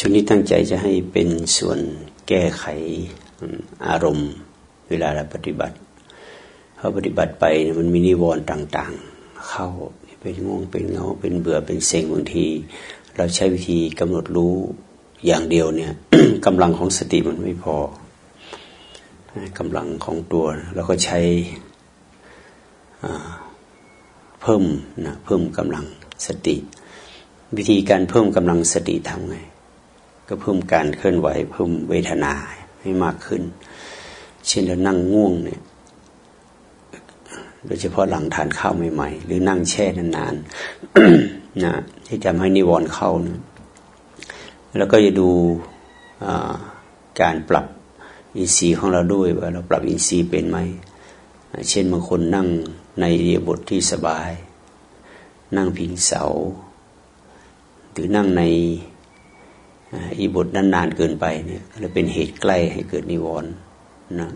ช่วงนี้ตั้งใจจะให้เป็นส่วนแก้ไขอารมณ์ เวลาเราปฏิบัติเขาปฏิบัติไปมันมีนิวรณ์ต่างๆ เข้าเป็นง่วงเป็นเงาเป็นเบื่อเป็นเซ็งบางที เราใช้วิธีกำหนดรู้อย่างเดียวเนี่ยกำลังของสติมันไม่พอกำลังของตัวเราก็ใช้เพิ่มนะเพิ่มกำลังสติ วิธีการเพิ่มกำลังสติทำไง ก็เพิ่มการเคลื่อนไหวเพิ่มเวทนาให้มากขึ้น เช่นเรานั่งง่วงเนี่ยโดยเฉพาะหลังทานข้าวใหม่ๆ หรือนั่งแช่นานๆนะที่ทำให้นิวรณ์เข้านะแล้วก็จะดูการปรับอินทรีย์ของเราด้วยว่าเราปรับอินทรีย์เป็นไหม เช่นบางคนนั่งในเรียบทที่สบาย นั่งพิงเสา หรือนั่งใน อีบทนานๆเกินไปเนี่ยจะเป็นเหตุใกล้ให้เกิดนิวรณ์นะ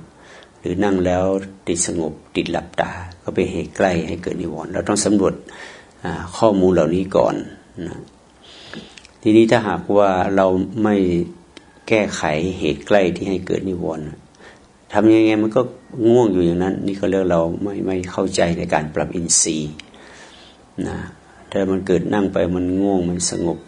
หรือนั่งแล้วติดสงบติดหลับตา ก็เป็นเหตุใกล้ให้เกิดนิวรณ์เราต้องสำรวจข้อมูลเหล่านี้ก่อนนะทีนี้ถ้าหากว่าเราไม่แก้ไขเหตุใกล้ที่ให้เกิดนิวรณ์ทำยังไงมันก็ง่วงอยู่อย่างนั้น นี่เขาเรียกเราไม่ไม่เข้าใจในการปรับอินทรีย์นะถ้ามันเกิดนั่งไปมันง่วงมันสงบ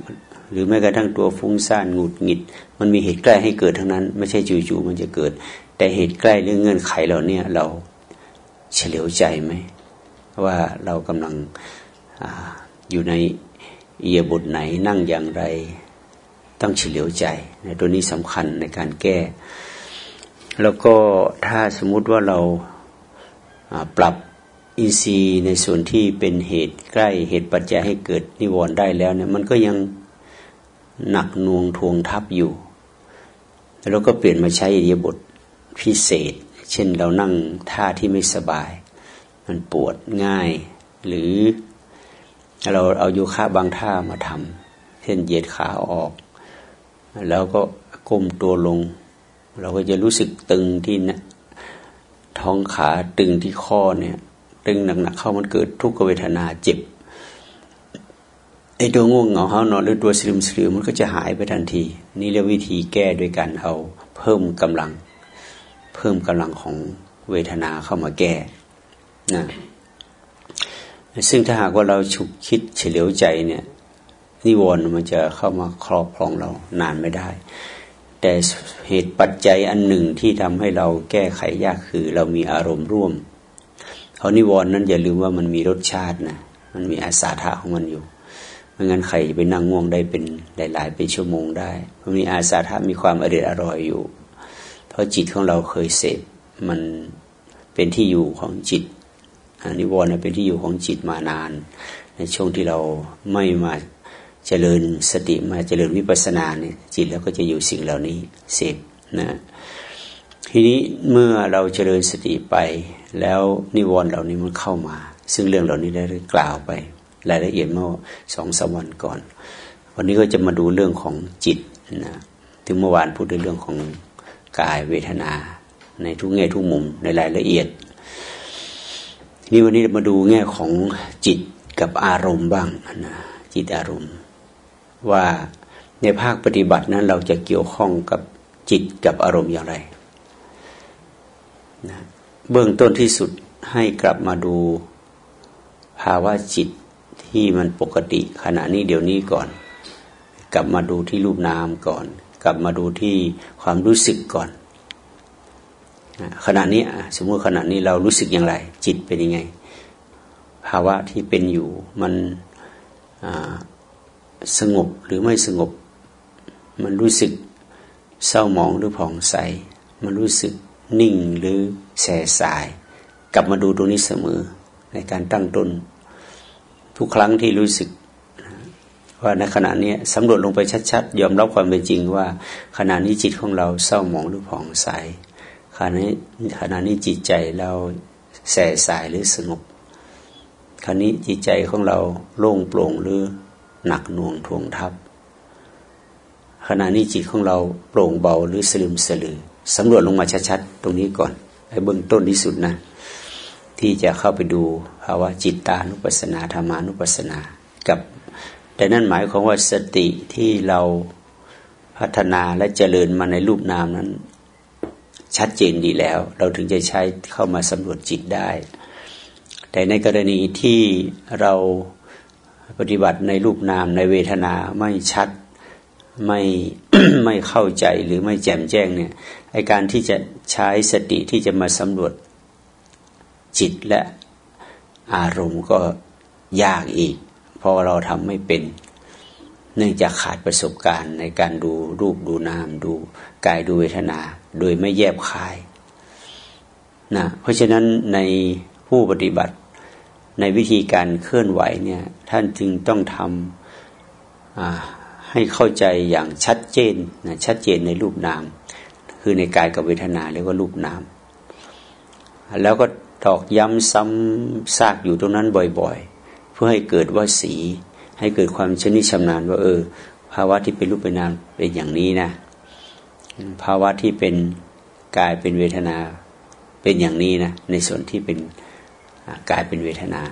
หรือแม้กระทั่งตัวฟุ้งซ่านหงุดหงิด มันมีเหตุใกล้ให้เกิดทั้งนั้น ไม่ใช่จู่ๆมันจะเกิด แต่เหตุใกล้เรื่องเงื่อนไขเราเนี่ยเราเฉลียวใจไหมว่าเรากำลังออยู่ในเอียบทไหนนั่งอย่างไร ต้องเฉลียวใจในตัวนี้สำคัญในการแก้ แล้วก็ถ้าสมมุติว่าเราปรับอินทรีย์ในส่วนที่เป็นเหตุใกล้เหตุปัจจัยให้เกิดนิวรณ์ได้แล้วเนี่ยมันก็ยัง หนักน่วงทวงทับอยู่ แล้วก็เปลี่ยนมาใช้อิริยาบถพิเศษ เช่นเรานั่งท่าที่ไม่สบาย มันปวดง่าย หรือเราเอาโยคะบางท่ามาทำเช่นเหยียดขาออก แล้วก็ก้มตัวลง เราก็จะรู้สึกตึงที่นะท้องขาตึงที่ข้อเนี่ย ตึงหนักๆเข้ามันเกิดทุกขเวทนาเจ็บ ไอ้ตัวง่วงเหงาหานอนหรือตัวสลิมสลิมมันก็จะหายไปทันที นี่เรียกวิธีแก้โดยการเอาเพิ่มกำลัง เพิ่มกำลังของเวทนาเข้ามาแก้นะซึ่งถ้าหากว่าเราฉุกคิดเฉลียวใจเนี่ยนิวรณ์มันจะเข้ามาครอบครองเรานานไม่ได้ แต่เหตุปัจจัยอันหนึ่งที่ทำให้เราแก้ไขยากคือ เรามีอารมณ์ร่วมเขานิวรณ์นั้นอย่าลืมว่ามันมีรสชาตินะมันมีอาสาทะของมันอยู่ ไม่งั้นใครไปนั่งง่วงได้เป็นหลาย ๆ เป็นชั่วโมงได้มันมีอาสาทะมีความอร่อยอร่อยอยู่ เพราะจิตของเราเคยเสพมันเป็นที่อยู่ของจิตนิวรณ์เป็นที่อยู่ของจิตมานาน ในช่วงที่เราไม่มาเจริญสติมาเจริญวิปัสสนาเนี่ยจิตแล้วก็จะอยู่สิ่งเหล่านี้เสพนะทีนี้เมื่อเราเจริญสติไป แล้วนิวรณ์เหล่านี้มันเข้ามา ซึ่งเรื่องเหล่านี้ได้กล่าวไป รายละเอียดเมื่อสองสามวันก่อน วันนี้ก็จะมาดูเรื่องของจิตนะถึงเมื่อวานพูดในเรื่องของกายเวทนา ในทุกแง่ทุกมุมในรายละเอียด นี่วันนี้มาดูแง่ของจิตกับอารมณ์บ้างนะจิตอารมณ์ ว่าในภาคปฏิบัตินั้นเราจะเกี่ยวข้องกับจิตกับอารมณ์อย่างไรนะเบื้องต้นที่สุดให้กลับมาดูภาวะจิต ที่มันปกติขณะนี้เดี๋ยวนี้ก่อน กลับมาดูที่รูปนามก่อน กลับมาดูที่ความรู้สึกก่อนขณะนี้สมมติขณะนี้เรารู้สึกอย่างไร จิตเป็นยังไง ภาวะที่เป็นอยู่มันสงบหรือไม่สงบ มันรู้สึกเศร้าหมองหรือผ่องใส มันรู้สึกนิ่งหรือแสสาย กลับมาดูตรงนี้เสมอในการตั้งต้น ทุกครั้งที่รู้สึกว่าในขณะนี้สำรวจลงไปชัดๆ ยอมรับความเป็นจริงว่าขณะนี้จิตของเราเศร้าหมองหรือผ่องใสขณะนี้ขณะนี้จิตใจเราแส่สายหรือสงบขณะนี้จิตใจของเราโล่งโปร่งหรือหนักหน่วงท่วงทับขณะนี้จิตของเราโปร่งเบาหรือสลืมสลือสำรวจลงมาชัดๆ ตรงนี้ก่อนไอ้เบื้องต้นที่สุดนะ ที่จะเข้าไปดูภาวะจิตตานุปัสสนาธรรมานุปัสสนา กับแต่นั่นหมายความว่าสติที่เราพัฒนาและเจริญมาในรูปนามนั้น ชัดเจนดีแล้ว เราถึงจะใช้เข้ามาสำรวจจิตได้ แต่ในกรณีที่เราปฏิบัติในรูปนามในเวทนาไม่ชัดไม่ไม่เข้าใจหรือไม่แจ่มแจ้งเนี่ยไอการที่จะใช้สติที่จะมาสำรวจ จิตและอารมณ์ก็ยากอีก เพราะเราทำไม่เป็น เนื่องจากขาดประสบการณ์ในการดูรูปดูนาม ดูกายดูเวทนา โดยไม่แยบคายนะเพราะฉะนั้นในผู้ปฏิบัติในวิธีการเคลื่อนไหวเนี่ยท่านจึงต้องทำให้เข้าใจอย่างชัดเจนนะชัดเจนในรูปนาม คือในกายกับเวทนาเรียกว่ารูปนาม แล้วก็ ตอกย้ำซ้ำซากอยู่ตรงนั้นบ่อยๆ เพื่อให้เกิดว่าสี ให้เกิดความชนิดชำนาญว่าเออ ภาวะที่เป็นรูปเป็นนามเป็นอย่างนี้นะ ภาวะที่เป็นกายเป็นเวทนาเป็นอย่างนี้นะ ในส่วนที่เป็นกายเป็นเวทนา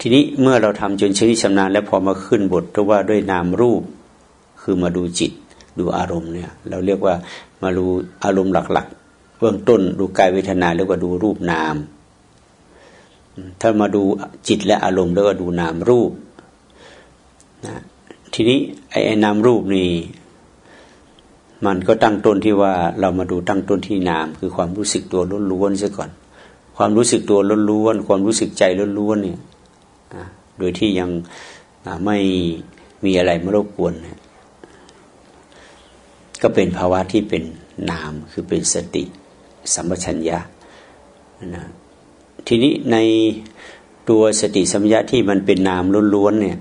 ทีนี้เมื่อเราทำจนชนิดชำนาญ แล้วพอมาขึ้นบทว่าด้วยนามรูปคือมาดูจิตดูอารมณ์เนี่ย เราเรียกว่ามาดูอารมณ์หลักๆ เบื้องต้นดูกายเวทนาแล้วก็ดูรูปนาม ถ้ามาดูจิตและอารมณ์แล้วก็ดูนามรูปนะทีนี้ไอ้นามรูปนี่มันก็ตั้งต้นที่ว่าเรามาดูตั้งต้นที่นาม คือความรู้สึกตัวล้วนๆซะก่อน ความรู้สึกตัวล้วนๆความรู้สึกใจล้วนๆเนี่ยโดยที่ยังไม่มีอะไรมารบกวนก็เป็นภาวะที่เป็นนามคือเป็นสติ สัมปชัญญะนะทีนี้ในตัวสติสัมปชัญญะที่มันเป็นนามล้วนๆเนี่ย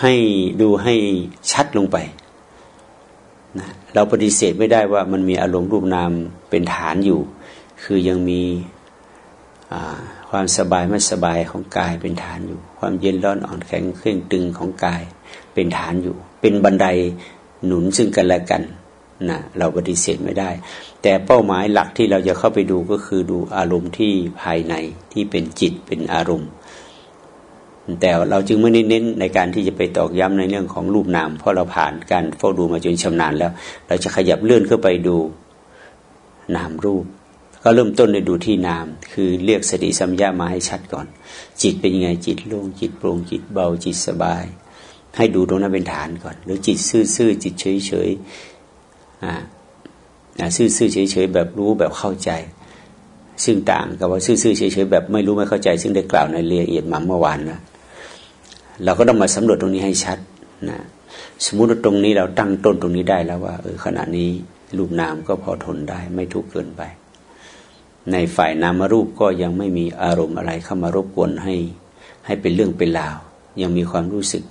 ให้ดูให้ชัดลงไปนะเราปฏิเสธไม่ได้ว่ามันมีอารมณ์รูปนามเป็นฐานอยู่ คือยังมีความสบายไม่สบายของกายเป็นฐานอยู่ ความเย็นร้อนอ่อนแข็งเคร่งตึงของกายเป็นฐานอยู่ เป็นบันไดหนุนซึ่งกันและกัน นะเราปฏิเสธไม่ได้ แต่เป้าหมายหลักที่เราจะเข้าไปดูก็คือดูอารมณ์ที่ภายในที่เป็นจิตเป็นอารมณ์ แต่เราจึงไม่เน้นในการที่จะไปตอกย้ำในเรื่องของรูปนาม เพราะเราผ่านการเฝ้าดูมาจนชำนาญแล้ว เราจะขยับเลื่อนเข้าไปดูนามรูป ก็เริ่มต้นในดูที่นาม คือเรียกสติสัมยามาให้ชัดก่อน จิตเป็นยังไงจิตโล่งจิตโปร่งจิตเบาจิตสบายให้ดูตรงนั้นเป็นฐานก่อน หรือจิตซื่อๆจิตเฉยๆ อ่าซื่อๆเฉยๆแบบรู้แบบเข้าใจ ซึ่งต่างกับว่าซื่อๆเฉยๆแบบไม่รู้ไม่เข้าใจ ซึ่งได้กล่าวในรายละเอียดมาเมื่อวานนะเราก็ต้องมาสำรวจตรงนี้ให้ชัดนะสมมุติว่าตรงนี้เราตั้งต้นตรงนี้ได้แล้วว่าเออขณะนี้รูปนามก็พอทนได้ไม่ทุกข์เกินไป ในฝ่ายนามรูปก็ยังไม่มีอารมณ์อะไรเข้ามารบกวนให้ ให้เป็นเรื่องเป็นราว ยังมีความรู้สึก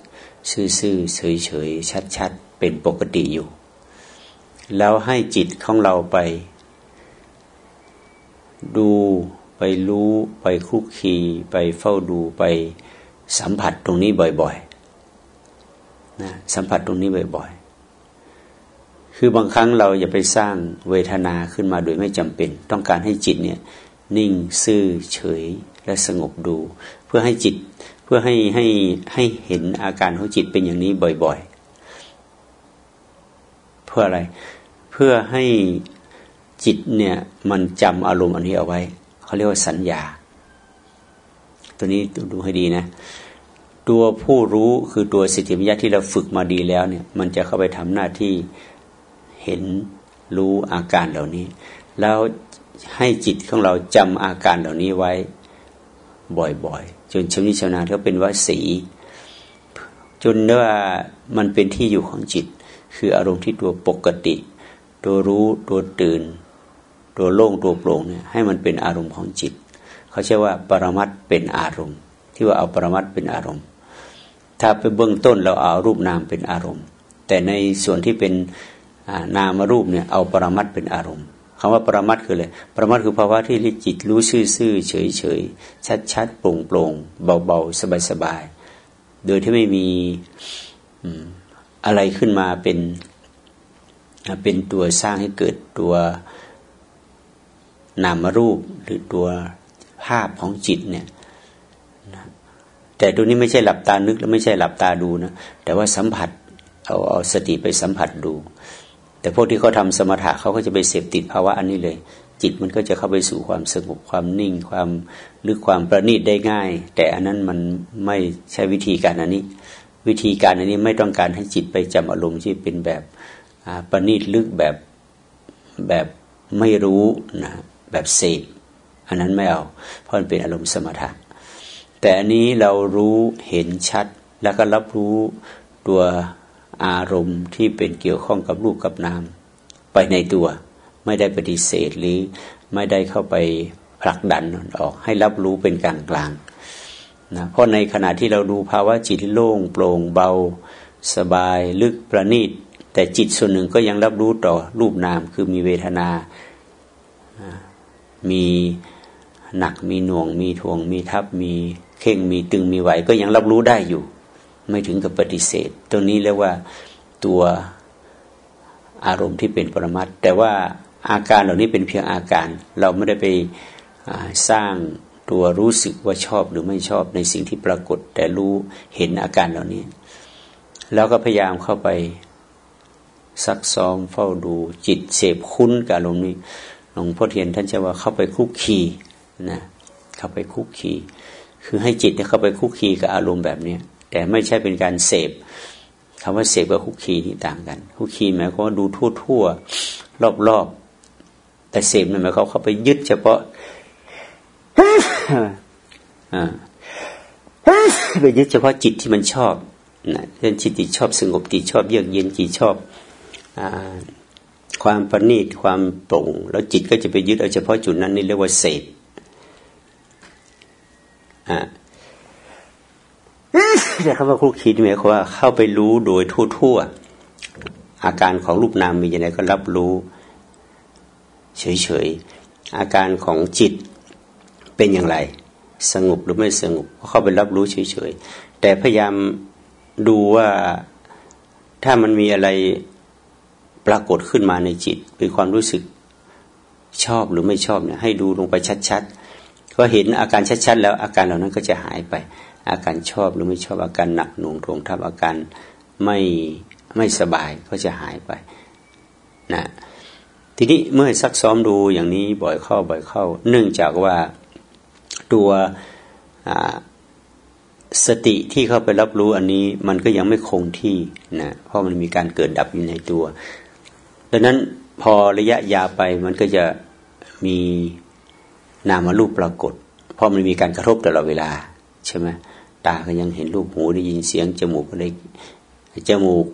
ซื่อๆเฉยๆชัดๆเป็นปกติอยู่ แล้วให้จิตของเราไป ดูไปรู้ไปคุกคีไปเฝ้าดูไปสัมผัสตรงนี้บ่อยๆนะสัมผัสตรงนี้บ่อย ๆ คือบางครั้งเราอย่าไปสร้างเวทนาขึ้นมาโดยไม่จำเป็น ต้องการให้จิตเนี่ยนิ่งซื่อเฉยและสงบดู เพื่อให้จิตเพื่อให้ให้ให้เห็นอาการของจิตเป็นอย่างนี้บ่อย ๆ เพื่ออะไร เพื่อให้จิตเนี่ยมันจำอารมณ์อันนี้เอาไว้ เขาเรียกว่าสัญญา ตัวนี้ดูให้ดีนะ ตัวผู้รู้คือตัวสติปัญญาที่เราฝึกมาดีแล้วเนี่ย มันจะเข้าไปทำหน้าที่เห็นรู้อาการเหล่านี้ แล้วให้จิตของเราจำอาการเหล่านี้ไว้ บ่อยๆ จนชำนิชำนาญก็เป็นว่าสี จนว่ามันเป็นที่อยู่ของจิต คืออารมณ์ที่ตัวปกติ ตัวรู้ตัวตื่น ตัวโล่งตัวโปร่งเนี่ยให้มันเป็นอารมณ์ของจิต เขาใช้ว่าปรมัตเป็นอารมณ์ ที่ว่าเอาปรมัตเป็นอารมณ์ ถ้าไปเบื้องต้นเราเอารูปนามเป็นอารมณ์ แต่ในส่วนที่เป็นนามรูปเนี่ยเอาปรมัตเป็นอารมณ์คำว่าปรมัตคืออะไรปรมัตคือภาวะที่จิตรู้ซื่อๆเฉยๆชัดๆโปร่งๆเบาๆสบายๆโดยที่ไม่มีอะไรขึ้นมาเป็น เป็นตัวสร้างให้เกิดตัวนามรูปหรือตัวภาพของจิตเนี่ยแต่ตัวนี้ไม่ใช่หลับตานึกแล้วไม่ใช่หลับตาดูนะแต่ว่าสัมผัสเอาเอาสติไปสัมผัสดู แต่พวกที่เขาทาสมถะเขาก็จะไปเสพติดภาวะอันนี้เลย จิตมันก็จะเข้าไปสู่ความสงบความนิ่ง ความลึกความประณีตได้ง่าย แต่อันนั้นมันไม่ใช่วิธีการอันนี้ วิธีการอันนี้ไม่ต้องการให้จิตไปจำอารมณ์ที่เป็นแบบ ประณีตลึกแบบแบบไม่รู้นะแบบเสพอันนั้นไม่เอาเพราะมันเป็นอารมณ์สมถะ แต่อันนี้เรารู้เห็นชัดแล้วก็รับรู้ตัวอารมณ์ที่เป็นเกี่ยวข้องกับรูปกับนามไปในตัว ไม่ได้ปฏิเสธหรือไม่ได้เข้าไปผลักดันออกให้รับรู้เป็นกลางกลางนะเพราะในขณะที่เราดูภาวะจิตโล่งโปร่งเบา สบายลึกประณีต แต่จิตส่วนหนึ่งก็ยังรับรู้ต่อรูปนามคือมีเวทนา มีหนักมีหน่วง มีทวง มีทับ มีเข่งมีตึงมีไหว ก็ยังรับรู้ได้อยู่ ไม่ถึงกับปฏิเสธตัวนี้เรียกว่าตัวอารมณ์ที่เป็นปรมัตแต่ว่าอาการเหล่านี้เป็นเพียงอาการ เราไม่ได้ไปสร้างตัวรู้สึกว่าชอบหรือไม่ชอบในสิ่งที่ปรากฏ แต่รู้เห็นอาการเหล่านี้ แล้วก็พยายามเข้าไป ซักซ้อมเฝ้าดูจิตเสพคุ้นกับอารมณ์นี้หลวงพ่อเทียนท่านจะว่าเข้าไปคุกคีนะเข้าไปคุกคีคือให้จิตเข้าไปคุกคีกับอารมณ์แบบเนี้ยแต่ไม่ใช่เป็นการเสพคำว่าเสพกับคุกคีนี่ต่างกัน คุกคีหมายความว่าดูทั่วทั่วรอบรอบแต่เสพหมายความเข้าไปยึดเฉพาะไปยึดเฉพาะจิตที่มันชอบนะเช่นจิตที่ชอบสงบจิตชอบเยือกเย็นจิตชอบ ความประณีตความโปร่ง แล้วจิตก็จะไปยึดเอาเฉพาะจุดนั้นนี่เรียกว่าเสพแต่คำว่าคุกคีหมายความว่าเข้าไปรู้โดยทั่วๆ อาการของรูปนามมีอย่างไรก็รับรู้เฉยๆ อาการของจิตเป็นอย่างไร สงบหรือไม่สงบก็เข้าไปรับรู้เฉยๆ แต่พยายามดูว่าถ้ามันมีอะไร ปรากฏขึ้นมาในจิต เป็นความรู้สึกชอบหรือไม่ชอบเนี่ยให้ดูลงไปชัดๆก็เห็นอาการชัดๆแล้วอาการเหล่านั้นก็จะหายไป อาการชอบหรือไม่ชอบอาการหนักหน่วงทวงทับอาการไม่ไม่สบายก็จะหายไปนะทีนี้เมื่อซักซ้อมดูอย่างนี้บ่อยเข้าบ่อยเข้า เนื่องจากว่าตัวสติที่เข้าไปรับรู้อันนี้มันก็ยังไม่คงที่นะเพราะมันมีการเกิดดับอยู่ในตัว ดังนั้นพอระยะยาวไปมันก็จะมีนามารูปปรากฏ เพราะมันมีการกระทบตลอดเวลาใช่ไหมตาก็ยังเห็นรูปหูได้ยินเสียงจมูกก็ได้จมูก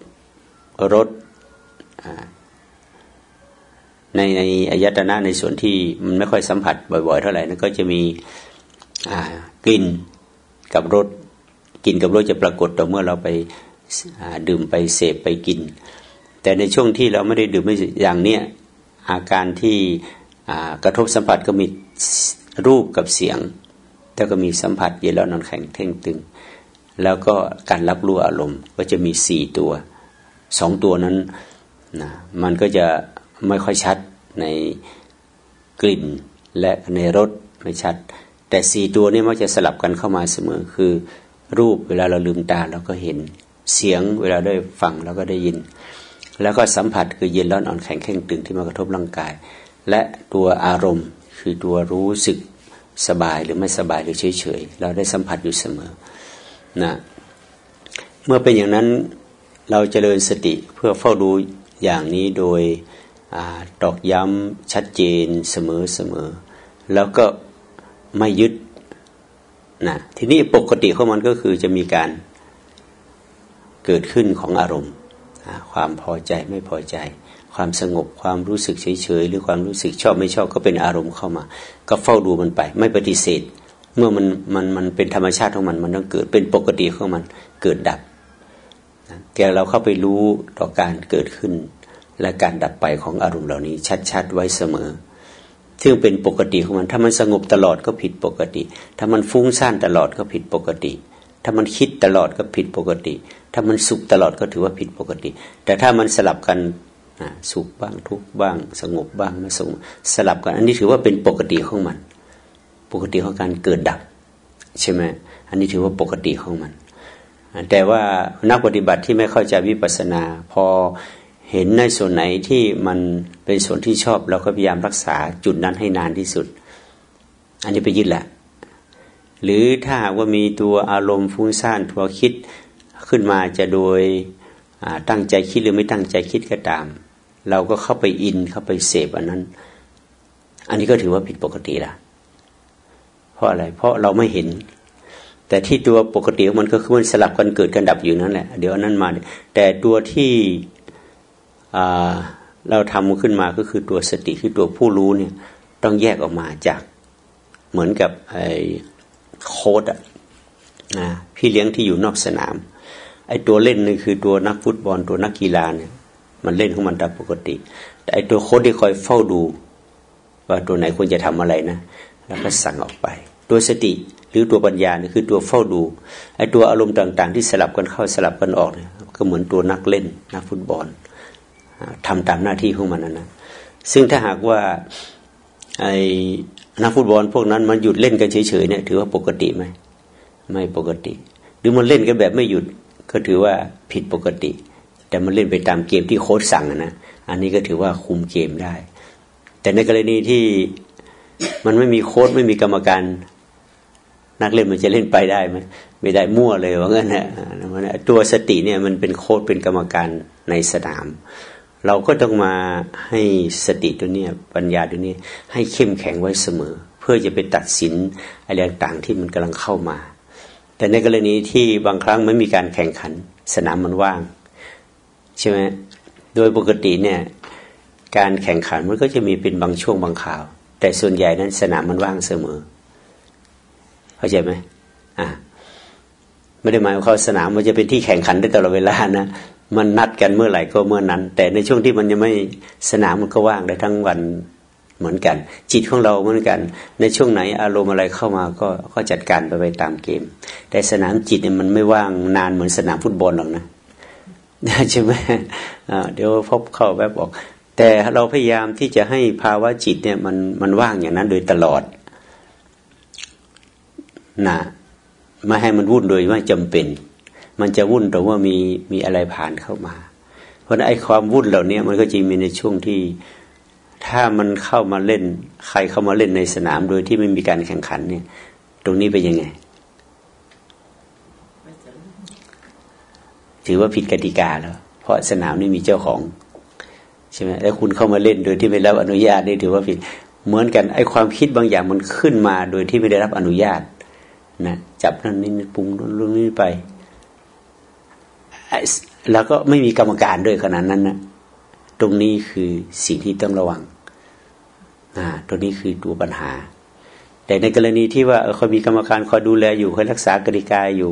รสในในอายตนะในส่วนที่มันไม่ค่อยสัมผัสบ่อยๆ เท่าไหร่นั่นก็จะมีกลิ่นกับรสกลิ่นกับรสจะปรากฏต่อเมื่อเราไปดื่มไปเสพไปกิน แต่ในช่วงที่เราไม่ได้ดื่มไม่อย่างเนี้ยอาการที่กระทบสัมผัสก็มีรูปกับเสียง แล้วก็มีสัมผัสเย็นแล้วนอนแข็งเท่งตึง แล้วก็การรับรู้อารมณ์ก็จะมีสี่ตัวสองตัวนั้นนะมันก็จะไม่ค่อยชัดในกลิ่นและในรสไม่ชัด แต่สี่ตัวนี้มักจะสลับกันเข้ามาเสมอคือ รูปเวลาเราลืมตาเราก็เห็นเสียงเวลาได้ฟังเราก็ได้ยิน แล้วก็สัมผัสคือเย็นร้อนอ่อนแข็งแข็งตึงที่มากระทบร่างกาย และตัวอารมณ์คือตัวรู้สึกสบายหรือไม่สบายหรือเฉยเฉยเราได้สัมผัสอยู่เสมอนะเมื่อเป็นอย่างนั้นเราจเจริญสติเพื่อเฝ้าดูอย่างนี้โดยอตอกย้ำชัดเจนเสมอเสมอ แล้วก็ไม่ยึดนะทีนี้ปกติของมันก็คือจะมีการเกิดขึ้นของอารมณ์ ความพอใจไม่พอใจ ความสงบความรู้สึกเฉยๆหรือความรู้สึกชอบไม่ชอบก็เป็นอารมณ์เข้ามา ก็เฝ้าดูมันไป ไม่ปฏิเสธ เมื่อมันมันมันเป็นธรรมชาติของมันมันต้องเกิดเป็นปกติของมันเกิดดับแต่เราเข้าไปรู้ต่อการเกิดขึ้น และการดับไปของอารมณ์เหล่านี้ ชัดๆไว้เสมอซึ่งเป็นปกติของมัน ถ้ามันสงบตลอดก็ผิดปกติ ถ้ามันฟุ้งซ่านตลอดก็ผิดปกติ ถ้ามันคิดตลอดก็ผิดปกติ ถ้ามันสุขตลอดก็ถือว่าผิดปกติ แต่ถ้ามันสลับกันสุขบ้างทุกบ้าง สงบบ้างไม่สงบสลับกัน อันนี้ถือว่าเป็นปกติของมัน ปกติของการเกิดดับ ใช่ไหมอันนี้ถือว่าปกติของมัน แต่ว่านักปฏิบัติที่ไม่เข้าใจวิปัสสนา พอเห็นในส่วนไหนที่มันเป็นส่วนที่ชอบเราก็พยายามรักษาจุดนั้นให้นานที่สุด อันนี้ไปยึดแหละ หรือถ้าหากว่ามีตัวอารมณ์ฟุ้งซ่านตัวคิดขึ้นมาจะโดยตั้งใจคิดหรือไม่ตั้งใจคิดก็ตาม เราก็เข้าไปอินเข้าไปเสพอันนั้น อันนี้ก็ถือว่าผิดปกติละเพราะอะไร เพราะเราไม่เห็น แต่ที่ตัวปกติมันก็คือมันสลับกันเกิดกันดับอยู่นั่นแหละเดี๋ยวนั้นมา แต่ตัวที่เราทำขึ้นมาก็คือตัวสติคือตัวผู้รู้เนี่ย ต้องแยกออกมาจากเหมือนกับไอ โค้ดอะนะพี่เลี้ยงที่อยู่นอกสนาม ไอ้ตัวเล่นนี่คือตัวนักฟุตบอลตัวนักกีฬาเนี่ย มันเล่นของมันตามปกติ แต่ไอ้ตัวโค้ดที่คอยเฝ้าดู ว่าตัวไหนควรจะทำอะไรนะ แล้วก็สั่งออกไป ตัวสติหรือตัวปัญญาเนี่ยคือตัวเฝ้าดูไอ้ตัวอารมณ์ต่างๆ ที่สลับกันเข้าสลับกันออกเนี่ยก็เหมือนตัวนักเล่นนักฟุตบอลทำตามหน้าที่ของมันนะนะซึ่งถ้าหากว่าไอ นักฟุตบอลพวกนั้นมันหยุดเล่นกันเฉยๆเนี่ยถือว่าปกติไหมไม่ปกติ หรือมันเล่นกันแบบไม่หยุดก็ถือว่าผิดปกติ แต่มันเล่นไปตามเกมที่โค้ชสั่งนะอันนี้ก็ถือว่าคุมเกมได้ แต่ในกรณีที่มันไม่มีโค้ชไม่มีกรรมการ นักเล่นมันจะเล่นไปได้ไหมไม่ได้มั่วเลยว่างั้นนะตัวสติเนี่ยมันเป็นโค้ชเป็นกรรมการในสนาม เราก็ต้องมาให้สติตัวนี้ปัญญาตัวนี้ให้เข้มแข็งไว้เสมอ เพื่อจะไปตัดสินอะไรต่างๆที่มันกำลังเข้ามา แต่ในกรณีที่บางครั้งไม่มีการแข่งขันสนามมันว่าง ใช่ไหมโดยปกติเนี่ยการแข่งขันมันก็จะมีเป็นบางช่วงบางข่าว แต่ส่วนใหญ่นั้นสนามมันว่างเสมอเข้าใจไหมอ่าไม่ได้หมายว่าเขาสนามมันจะเป็นที่แข่งขันได้ตลอดเวลานะ มันนัดกันเมื่อไหร่ก็เมื่อนั้น แต่ในช่วงที่มันยังไม่สนามมันก็ว่างได้ทั้งวันเหมือนกัน จิตของเราเหมือนกัน ในช่วงไหนอารมณ์อะไรเข้ามาก็ก็จัดการไปไปตามเกม แต่สนามจิตเนี่ยมันไม่ว่างนานเหมือนสนามฟุตบอลหรอกนะใช่ไหมเดี๋ยวพบเข้าแบบบอก แต่เราพยายามที่จะให้ภาวะจิตเนี่ยมันมันว่างอย่างนั้นโดยตลอดนะไม่ให้มันวุ่นโดยไม่จำเป็น มันจะวุ่นแต่ว่ามีมีอะไรผ่านเข้ามา เพราะไอ้ความวุ่นเหล่านี้มันก็จะมีในช่วงที่ถ้ามันเข้ามาเล่น ใครเข้ามาเล่นในสนามโดยที่ไม่มีการแข่งขันเนี่ย ตรงนี้เป็นยังไง ถือว่าผิดกติกาแล้ว เพราะสนามนี่มีเจ้าของใช่ไหมแล้วคุณเข้ามาเล่นโดยที่ไม่รับอนุญาตนี่ถือว่าผิดเหมือนกันไอ้ความคิดบางอย่างมันขึ้นมาโดยที่ไม่ได้รับอนุญาตนะจับนั่นนี่ปรุงนั่นนู่นนี่ไป แล้วก็ไม่มีกรรมการด้วยขนาดนั้นนะตรงนี้คือสิ่งที่ต้องระวังอ่าตรงนี้คือตัวปัญหา แต่ในกรณีที่ว่าเขามีกรรมการคอยดูแลอยู่คอยรักษากติกาอยู่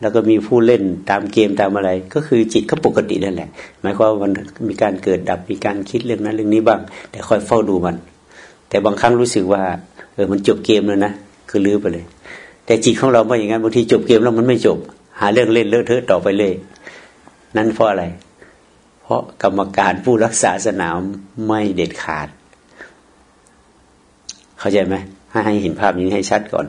แล้วก็มีผู้เล่นตามเกมตามอะไร ก็คือจิตก็ปกตินั่นแหละ หมายความว่ามันมีการเกิดดับมีการคิดเรื่องนั้นเรื่องนี้บ้าง แต่คอยเฝ้าดูมัน แต่บางครั้งรู้สึกว่าเออมันจบเกมแล้วนะคือลือไปเลย แต่จิตของเราไม่อย่างนั้นบางทีจบเกมแล้วมันไม่จบ หาเรื่องเล่นเลอะเทอะต่อไปเลย นั่นเพราะอะไร เพราะกรรมการผู้รักษาสนามไม่เด็ดขาด เข้าใจไหมให้เห็นภาพนี้ให้ชัดก่อน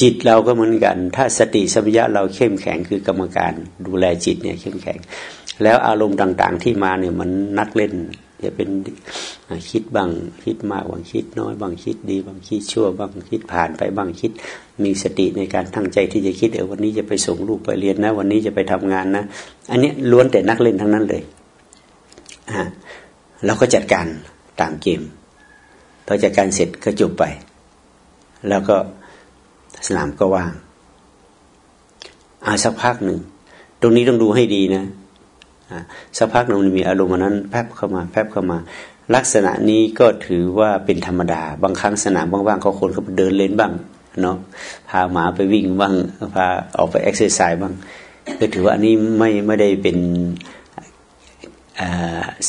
จิตเราก็เหมือนกัน ถ้าสติสัมยาเราเข้มแข็งคือกรรมการดูแลจิตเนี่ยเข้มแข็ง แล้วอารมณ์ต่าง ๆ ที่มาเนี่ยมันนักเล่น จะเป็นคิดบางคิดมากบางคิดน้อยบางคิดดี บางคิดชั่วบางคิดผ่านไปบางคิด มีสติในการตั้งใจที่จะคิดเออวันนี้จะไปส่งลูกไปเรียนนะ วันนี้จะไปทำงานนะ อันนี้ล้วนแต่นักเล่นทั้งนั้นเลยอ่าเราก็จัดการตามเกมพอจัดการเสร็จก็จบไป แล้วก็สนามก็ว่างอาสักพักหนึ่ง ตรงนี้ต้องดูให้ดีนะ สักพักหนึ่งมีอารมณ์นั้นแพบเข้ามาแพบเข้ามา ลักษณะนี้ก็ถือว่าเป็นธรรมดา บางครั้งสนามว่างๆเขาคนเขาเดินเล่นบ้างเนาะพาหมาไปวิ่งบ้างพาออกไปเอ็กซ์ไซส์บ้าง ก็ถือว่าอันนี้ไม่ไม่ได้เป็น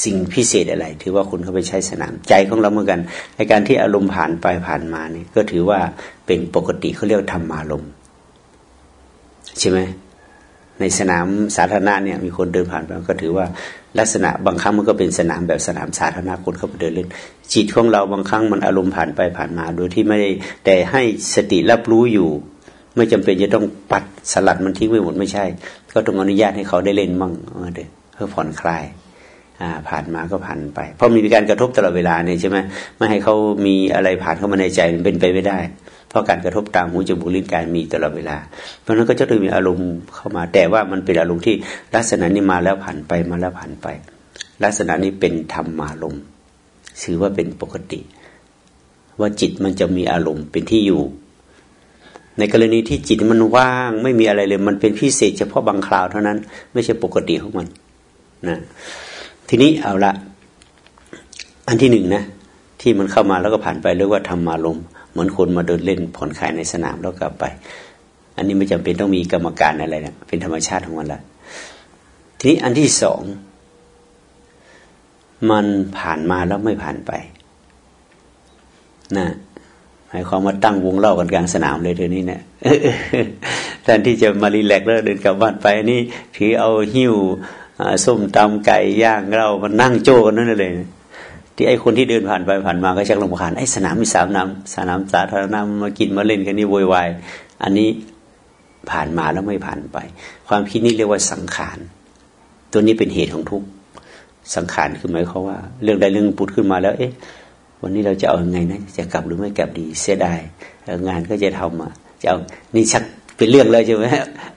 สิ่งพิเศษอะไร ถือว่าคุณเข้าไปใช้สนามใจของเราเหมือนกันในการที่อารมณ์ผ่านไปผ่านมานี่ก็ถือว่าเป็นปกติเขาเรียกธรรมารมใช่ไหม ในสนามสาธารณะเนี่ยมีคนเดินผ่านไปก็ถือว่าลักษณะบางครั้งมันก็เป็นสนามแบบสนามสาธารณะคนเข้าไปเดินเล่นจิตของเราบางครั้งมันอารมณ์ผ่านไปผ่านมา โดยที่ไม่ได้แต่ให้สติรับรู้อยู่ ไม่จำเป็นจะต้องปัดสลัดมันทิ้งไปหมดไม่ใช่ ก็ต้องอนุญาตให้เขาได้เล่นมั่งเด้เพื่อผ่อนคลายผ่านมาก็ผ่านไป เพราะมีการกระทบตลอดเวลาเนี่ยใช่ไหมไม่ให้เขามีอะไรผ่านเข้ามาในใจมันเป็นไปไม่ได้ เพราะการกระทบตามหูจมูกลิ้นกายมีตลอดเวลา เพราะนั้นก็จะต้องมีอารมณ์เข้ามา แต่ว่ามันเป็นอารมณ์ที่ลักษณะนี้มาแล้วผ่านไปมาแล้วผ่านไป ลักษณะนี้เป็นธรรมารมณ์ถือว่าเป็นปกติ ว่าจิตมันจะมีอารมณ์เป็นที่อยู่ ในกรณีที่จิตมันว่างไม่มีอะไรเลย มันเป็นพิเศษเฉพาะบางคราวเท่านั้น ไม่ใช่ปกติของมันนะทีนี้เอาละอันที่หนึ่งนะ ที่มันเข้ามาแล้วก็ผ่านไปเรียกว่าธรรมารม เหมือนคนมาเดินเล่นผ่อนคลายในสนามแล้วกลับไป อันนี้ไม่จำเป็นต้องมีกรรมการอะไรนะเป็นธรรมชาติของมันละทีนี้อันที่สองมันผ่านมาแล้วไม่ผ่านไปนะหมายความว่าตั้งวงเล่ากันกลางสนามเลยเดี๋ยวนี้เนะี่ยแทนที่จะมารีแลกแล้วเดินกลับบ้านไปนี่ถือเอาหิ้วส้มตำไก่ย่างเรามันนั่งโจ้กันนั่นเลย ที่ไอ้คนที่เดินผ่านไปผ่านมาก็ชักลำคาญไอ้สนามมีสามน้ำสนามสาธารณะมากินมาเล่นกันนี่โวยวายอันนี้ผ่านมาแล้วไม่ผ่านไป ความคิดนี้เรียกว่าสังขารตัวนี้เป็นเหตุของทุกสังขารคือหมายความว่า เรื่องใดเรื่องปุดขึ้นมาแล้ว เอ๊ะ วันนี้เราจะเอาอยัางไงนะจะกลับหรือไม่กลับดีเสียดายงานก็จะทำอะจะเอานี่ชักเป็นเรื่องเลยใช่ไหม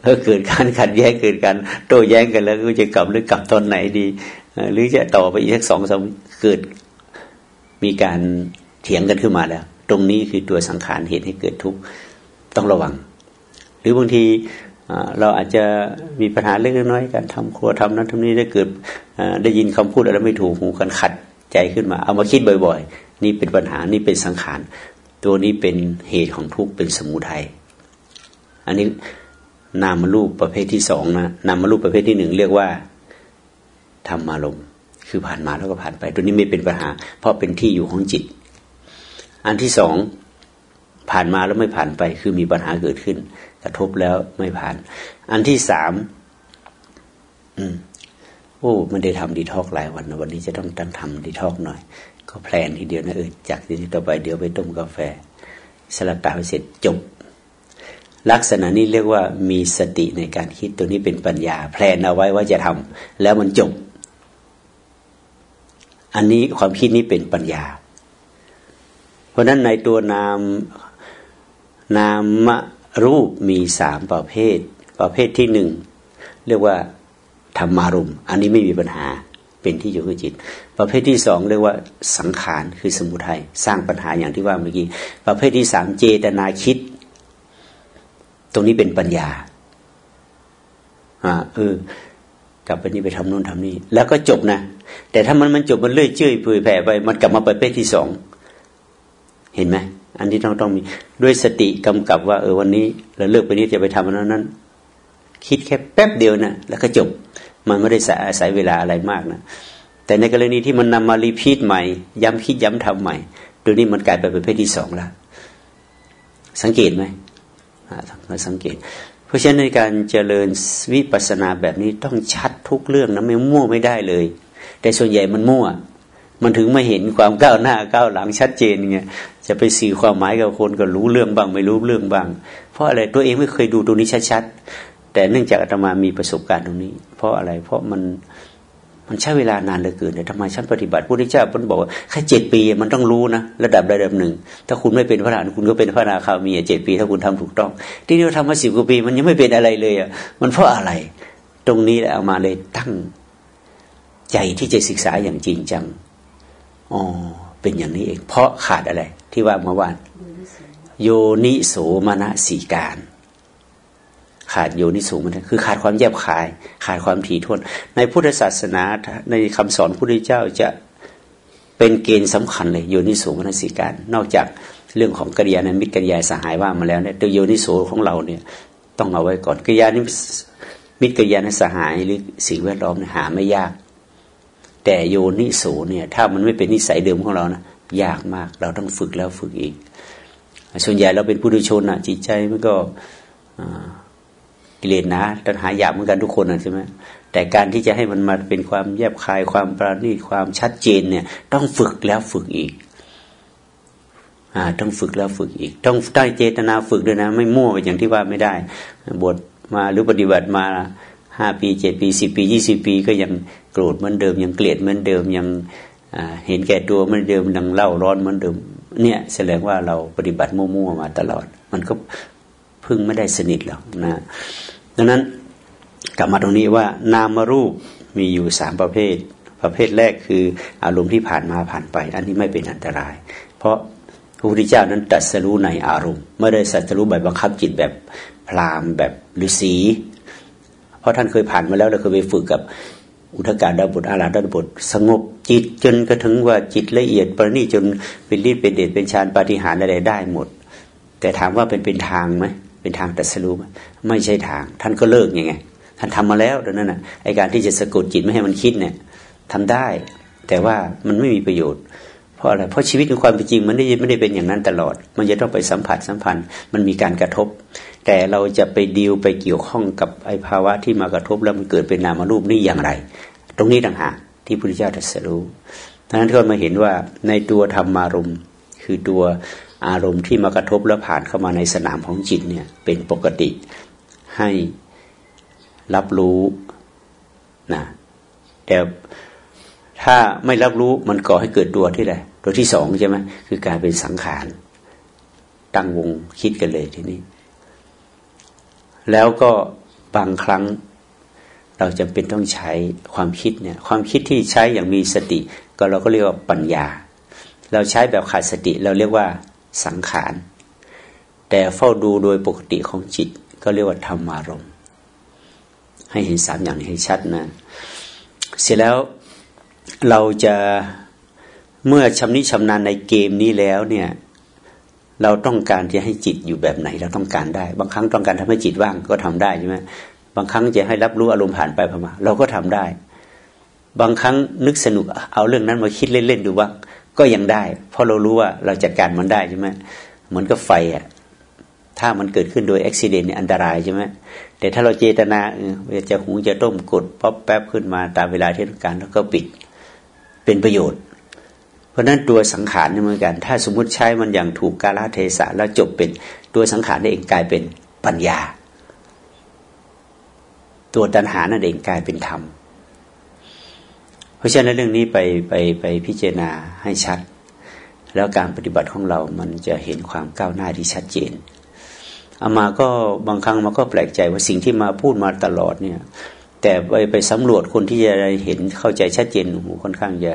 เออเกิดการขัดแย้งเกิดการโต้แย้งกันแล้วก็จะกลับหรือกลับตอนไหนดี หรือจะต่อไปอีกสักสองสามเกิด มีการเถียงกันขึ้นมาแล้ว ตรงนี้คือตัวสังขารเหตุให้เกิดทุกข์ต้องระวัง หรือบางทีเราอาจจะมีปัญหาเล็กน้อยการทำครัวทำนั้นทำนี้ได้เกิดได้ยินคำพูดอะไรไม่ถูกหูกันขัดใจขึ้นมา เอามาคิดบ่อย ๆ นี่เป็นปัญหานี่เป็นสังขาร ตัวนี้เป็นเหตุของทุกข์เป็นสมุทัยอันนี้นามรูปประเภทที่สองนะนามรูปประเภทที่หนึ่งเรียกว่าธรรมารม คือผ่านมาแล้วก็ผ่านไป ตัวนี้ไม่เป็นปัญหา เพราะเป็นที่อยู่ของจิต อันที่สองผ่านมาแล้วไม่ผ่านไป คือมีปัญหาเกิดขึ้น กระทบแล้วไม่ผ่าน อันที่สามอืมโอ้มันได้ทำดีทอกหลายวันนะวันนี้จะต้องตั้งทำดีทอกหน่อย ก็แพลนทีเดียวนะเออจากนี้ต่อไปเดี๋ยวไปต้มกาแฟสลัดตาไปเสร็จจบ ลักษณะนี้เรียกว่ามีสติในการคิดตัวนี้เป็นปัญญา แพลนเอาไว้ว่าจะทำแล้วมันจบ อันนี้ความคิดนี้เป็นปัญญา เพราะนั้นในตัวนามนามรูปมีสามประเภท ประเภทที่หนึ่งเรียกว่าธรรมารุม อันนี้ไม่มีปัญหาเป็นที่อยู่ของจิต ประเภทที่สองเรียกว่าสังขารคือสมุทัยสร้างปัญหาอย่างที่ว่าเมื่อกี้ประเภทที่สามเจตนาคิด ตรงนี้เป็นปัญญาอ่าเออกลับไปนี่ไปทำนู่นทำนี่แล้วก็จบนะ แต่ถ้ามันมันจบมันเลื่อยเจื่อยเผยแผ่ไป มันกลับมาประเภทที่สองเห็นไหมอันที่ต้องต้องมีด้วยสติกำกับว่า เออวันนี้ เราเลิกไปนี้จะไปทำอันนั้นนั้น คิดแค่แป๊บเดียวนะแล้วก็จบ มันไม่ได้อาศัยเวลาอะไรมากนะแต่ในกรณีที่มันนำมารีพีทใหม่ ย้ำคิดย้ำทำใหม่ตัวนี้มันกลายไปเป็นประเภทที่สองแล้ว สังเกตไหมมาสังเกต เพราะฉะนั้นในการเจริญวิปัสสนาแบบนี้ต้องชัดทุกเรื่องนะไม่มั่วไม่ได้เลย แต่ส่วนใหญ่มันมั่ว มันถึงไม่เห็นความก้าวหน้าก้าวหลังชัดเจนไงจะไปสื่อความหมายกับคนก็รู้เรื่องบ้างไม่รู้เรื่องบ้าง เพราะอะไรตัวเองไม่เคยดูตรงนี้ชัดๆแต่เนื่องจากอาตมามีประสบการณ์ตรงนี้ เพราะอะไร เพราะมันมันใช้เวลานานเหลือเกินเลยทำไมฉันปฏิบัติพระพุทธเจ้ามันบอกว่าแค่เจ็ดปีมันต้องรู้นะระดับระดับหนึ่ง ถ้าคุณไม่เป็นพระอรหันต์คุณก็เป็นพระนาคามีเจ็ดปี ถ้าคุณทำถูกต้อง ที่เราทำมาสิบกว่าปี มันยังไม่เป็นอะไรเลยอะมันเพราะอะไร ตรงนี้แหละเอามาเลยตั้ง ใจที่จะศึกษาอย่างจริงจัง อ๋อ เป็นอย่างนี้เอง เพราะขาดอะไร ที่ว่าเมื่อวาน โยนิโสมนสีการ ขาดโยนิสูงมันคือขาดความแยบคาย ขาดความถี่ถ้วน ในพุทธศาสนาในคำสอนพระพุทธเจ้าจะเป็นเกณฑ์สำคัญเลยโยนิสูมนสิการ นอกจากเรื่องของกิริยาในมิตรกิริยาสหายว่ามาแล้วเนี่ยตัวโยนิโสของเราเนี่ย ต้องเอาไว้ก่อนกิริยานี้มิตรกิริยาในสหายหรือสิ่งแวดล้อมหาไม่ยาก แต่โยนิโสเนี่ย ถ้ามันไม่เป็นนิสัยเดิมของเรานะยากมากเราต้องฝึกแล้วฝึกอีก ส่วนใหญ่เราเป็นผู้ดุชนอะจิตใจมันก็กิเลสนะตัณหาหยาบเหมือนกันทุกคนนะใช่ไหมแต่การที่จะให้มันมาเป็นความแยบคายความปราณีตความชัดเจนเนี่ย ต้องฝึกแล้วฝึกอีกอต้องฝึกแล้วฝึกอีก ต้องได้เจตนาฝึกด้วยนะ ไม่มั่วไปอย่างที่ว่าไม่ได้ บทมาหรือปฏิบัติมา ห้าปีเจ็ดปีสิบปียี่สิบปี ก็ยังโกรธเหมือนเดิม ยังเกลียดเหมือนเดิมยังเห็นแก่ตัวเหมือนเดิมยังเล่าร้อนเหมือนเดิม เนี่ยแสดงว่าเราปฏิบัติมั่วๆมาตลอด มันก็พึ่งไม่ได้สนิทหรอกนะดังนั้นกลับมาตรงนี้ว่านามรูปมีอยู่สามประเภท ประเภทแรกคืออารมณ์ที่ผ่านมาผ่านไป อันนี้ไม่เป็นอันตราย เพราะพระพุทธเจ้านั้นตัดสรู้ในอารมณ์ ไม่ได้สัตรู้แบบบังคับจิตแบบพรามแบบฤาษี ราะท่านเคยผ่านมาแล้วเราเคยไปฝึกกับอุทกาดาบทอาราดาบทสงบจิตจนกระทั่งว่าจิตละเอียดประณีตจนเป็นฤทธิ์เป็นเดชเป็นฌานปาฏิหาริย์อะไรได้หมด แต่ถามว่าเป็นเป็นทางไหมเป็นทางตัดสรู้ไม่ใช่ทาง ท่านก็เลิกยังไง ท่านทำมาแล้วดังนั้นนะไอการที่จะสะกดจิตไม่ให้มันคิดเนี่ยทำได้ แต่ว่ามันไม่มีประโยชน์เพราะอะไรเพราะชีวิตในความเป็นจริงมันไม่ได้ไม่ได้เป็นอย่างนั้นตลอด มันจะต้องไปสัมผัสสัมพันธ์ มันมีการกระทบ แต่เราจะไปดีลไปเกี่ยวข้องกับไอภาวะที่มากระทบแล้วมันเกิดเป็นนามรูปนี่อย่างไร ตรงนี้ต่างหากที่พระพุทธเจ้าตรัสรู้ดังนั้นก็มาเห็นว่าในตัวธรรมารมณ์ คือตัวอารมณ์ที่มากระทบแล้วผ่านเข้ามาในสนามของจิตเนี่ยเป็นปกติให้รับรู้นะแต่ถ้าไม่รับรู้มันก่อให้เกิดตัวที่ไหนตัวที่สองใช่ไหมคือการเป็นสังขาร ตั้งวงคิดกันเลยทีนี้ แล้วก็บางครั้งเราจำเป็นต้องใช้ความคิดเนี่ยความคิดที่ใช้อย่างมีสติ ก็เราก็เรียกว่าปัญญา เราใช้แบบขาดสติเราเรียกว่าสังขาร แต่เฝ้าดูโดยปกติของจิต ก็เรียกว่าธรรมารมณ์ให้เห็นสามอย่างให้ชัดนะเสร็จแล้วเราจะเมื่อชำนิชำนาญในเกมนี้แล้วเนี่ย เราต้องการจะให้จิตอยู่แบบไหนเราต้องการได้ บางครั้งต้องการทำให้จิตว่างก็ทำได้ใช่ไหมบางครั้งจะให้รับรู้อารมณ์ผ่านไปผ่านมา เราก็ทำได้ บางครั้งนึกสนุกเอาเรื่องนั้นมาคิดเล่นๆดูว่าก็ยังได้ เพราะเรารู้ว่าเราจัดการมันได้ใช่ไหมเหมือนกับไฟอะถ้ามันเกิดขึ้นโดยอุบิเหตุเนี่ยอันตรายใช่ไหมแต่ถ้าเราเจตนาจะหุงจะต้มกดป๊อปแป๊บขึ้นมาตามเวลาที่ต้องการแล้วก็ปิด เป็นประโยชน์เราะนั้นตัวสังขารนี่เหมือนกัน ถ้าสมมุติใช้มันอย่างถูกกาลเทศะแล้วจบเป็นตัวสังขารนั่นเองกลายเป็นปัญญา ตัวตัณหานั่นเองกลายเป็นธรรม เพราะฉะนั้นเรื่องนี้ไปไปไปพิจารณาให้ชัด แล้วการปฏิบัติของเรามันจะเห็นความก้าวหน้าที่ชัดเจนอามาก็บางครั้งมาก็แปลกใจว่าสิ่งที่มาพูดมาตลอดเนี่ย แต่ไปไปสำรวจคนที่จะเห็นเข้าใจชัดเจนหูค่อนข้างจะ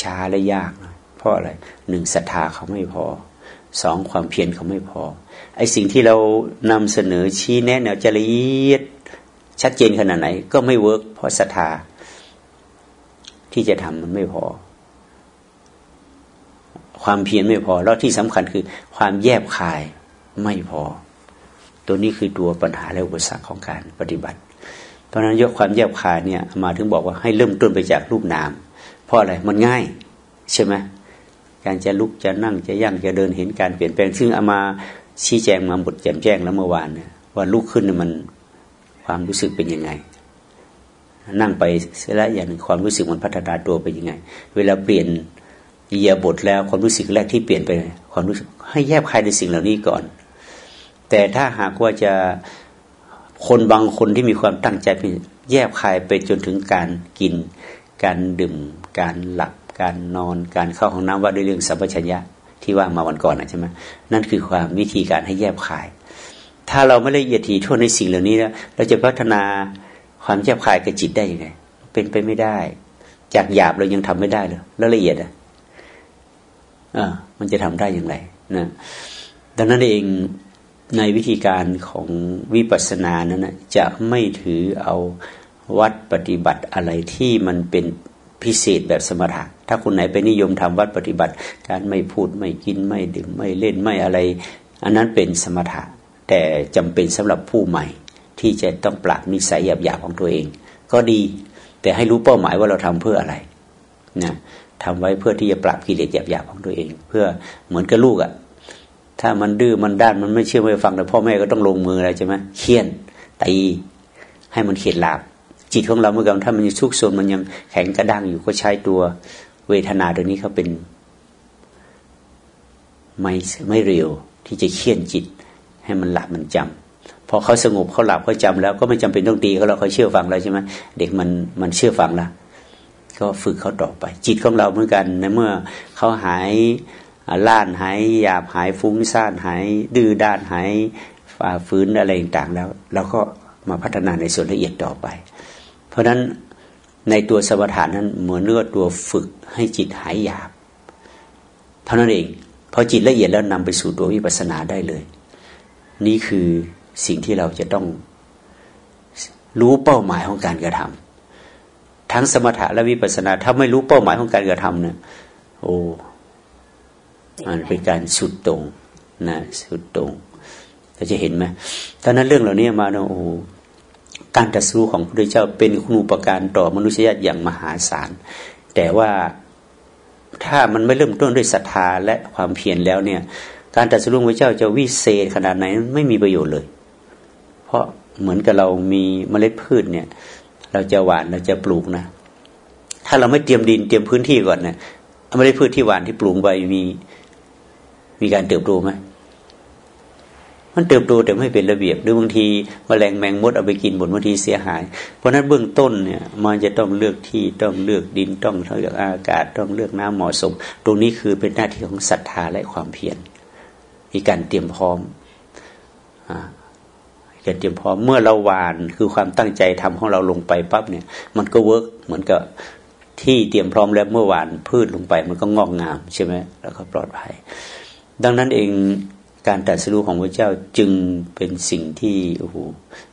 ช้าและยาก เพราะอะไรหนึ่งศรัทธาเขาไม่พอสองความเพียรเขาไม่พอ ไอสิ่งที่เรานำเสนอชี้แนะแนวจะละเอียดชัดเจนขนาดไหน ก็ไม่เวิร์กเพราะศรัทธา ที่จะทำมันไม่พอ ความเพียรไม่พอ แล้วที่สำคัญคือ ความแยบคายไม่พอ ตัวนี้คือตัวปัญหาและอุปสรรคของการปฏิบัติ เพราะนั้นยกความแยบคายเนี่ย มาถึงบอกว่าให้เริ่มต้นไปจากรูปนาม เพราะอะไรมันง่าย ใช่ไหม การจะลุกจะนั่งจะยั่งจะเดินเห็นการเปลี่ยนแปลง ซึ่งเอามาชี้แจงมาบทแจมแจ้งแล้วเมื่อวานเนี่ยว่าลุกขึ้นมันความรู้สึกเป็นยังไง นั่งไปเสียแล้วอย่างความรู้สึกมันพัฒนาตัวไปยังไง เวลาเปลี่ยนเยียบทแล้วความรู้สึกแรกที่เปลี่ยนไปความรู้สึกให้แยบคายในสิ่งเหล่านี้ก่อน แต่ถ้าหากว่าจะคนบางคนที่มีความตั้งใจแยบคายไปจนถึงการกิน การดื่ม การหลับ การนอนการเข้าห้องน้ำว่าด้วยเรื่องสัมปชัญญะที่ว่ามาวันก่อนนะใช่ไหมนั่นคือความวิธีการให้แยบคาย ถ้าเราไม่ละเอียดถี่ถ้วนในสิ่งเหล่านี้แล้วเราจะพัฒนาความแยบคายกับจิตได้ยังไง เป็นไปไม่ได้ จากหยาบเรายังทำไม่ได้เลยแล้วละเอียดอะอ่ามันจะทำได้อย่างไรนะดังนั้นเองในวิธีการของวิปัสสนานั้นจะไม่ถือเอาวัดปฏิบัติอะไรที่มันเป็น พิเศษแบบสมถะ ถ้าคนไหนไปนิยมทำวัดปฏิบัติ การไม่พูดไม่กินไม่ดื่มไม่เล่นไม่อะไร อันนั้นเป็นสมถะ แต่จำเป็นสำหรับผู้ใหม่ ที่จะต้องปรับนิสัยหยาบๆของตัวเอง ก็ดีแต่ให้รู้เป้าหมายว่าเราทำเพื่ออะไรนะทำไว้เพื่อที่จะปรับกิเลสหยาบๆของตัวเอง เพื่อเหมือนกับลูกอะ่ะถ้ามันดื้อมันด้านมันไม่เชื่อไม่ฟังแต่พ่อแม่ก็ต้องลงมืออะไรใช่ไหมเคี่ยนตีให้มันเข็ดหลาบ จิตของเราเมื่อกี้ถ้ามันยังซุกซนมันยังแข็งกระด้างอยู่ก็ใช้ตัวเวทนาตัวนี้เขาเป็นไม่ไม่เร็วที่จะเคี่ยนจิต ให้มันหลับมันจำพอเขาสงบเขาหลับเขาจำแล้วก็ไม่จำเป็นต้องตีเขาเราเขาเชื่อฟังแล้วใช่ไหมเด็กมันมันเชื่อฟังแล้วก็ฝึกเขาต่อไป จิตของเราเหมือนกันในเมื่อเขาหายล้านหายหยาบหายฟุ้งซ่านหายดื้อด้านหายฝ่าฝืนอะไรต่างๆแล้วเราก็มาพัฒนาในส่วนละเอียดต่อไป เพราะฉะนั้นในตัวสมถะนั้นเหมือนเนื้อตัวฝึกให้จิตหายหยาบ เท่านั้นเองพอจิตละเอียดแล้วนำไปสู่ตัววิปัสสนาได้เลย นี่คือสิ่งที่เราจะต้องรู้เป้าหมายของการกระทำทั้งสมถะและวิปัสสนาถ้าไม่รู้เป้าหมายของการกระทำเนี่ยโอ้มันเป็นการสุดตรงนะสุดตรงเราจะเห็นไหมตอนนั้นเรื่องเหล่านี้มาเนาะโอ้ การตรัสรู้ของพระพุทธเจ้าเป็นคุณูปการต่อมนุษยชาติอย่างมหาศาล แต่ว่าถ้ามันไม่เริ่มต้นด้วยศรัทธาและความเพียรแล้วเนี่ย การตรัสรู้พระเจ้าจะวิเศษขนาดไหนไม่มีประโยชน์เลย เพราะเหมือนกับเรามีเมล็ดพืชเนี่ย เราจะหวานเราจะปลูกนะ ถ้าเราไม่เตรียมดินเตรียมพื้นที่ก่อนเนี่ยเมล็ดพืชที่หวานที่ปลูกไปมี มีการเติบโตไหม มันเติบโตแต่ไม่เป็นระเบียบหรือบางทีมแมลงแมงมดเอาไปกินหมดบางทีเสียหาย เพราะนั้นเบื้องต้นเนี่ยมันจะต้องเลือกที่ต้องเลือกดินต้องเลือกอากาศต้องเลือกน้ำเหมาะสม ตรงนี้คือเป็นหน้าที่ของศรัทธาและความเพียรมีการเตรียมพร้อมอการเตรียมพร้อมเมื่อเราหวานคือความตั้งใจทำของเราลงไปปั๊บเนี่ย มันก็เวิร์กเหมือนกับที่เตรียมพร้อมแล้วเมื่อวานพืชลงไปมันก็งอกงามใช่ไหมแล้วก็ปลอดภัย ดังนั้นเอง การตรัสรู้ของพระเจ้าจึงเป็นสิ่งที่โอ้โห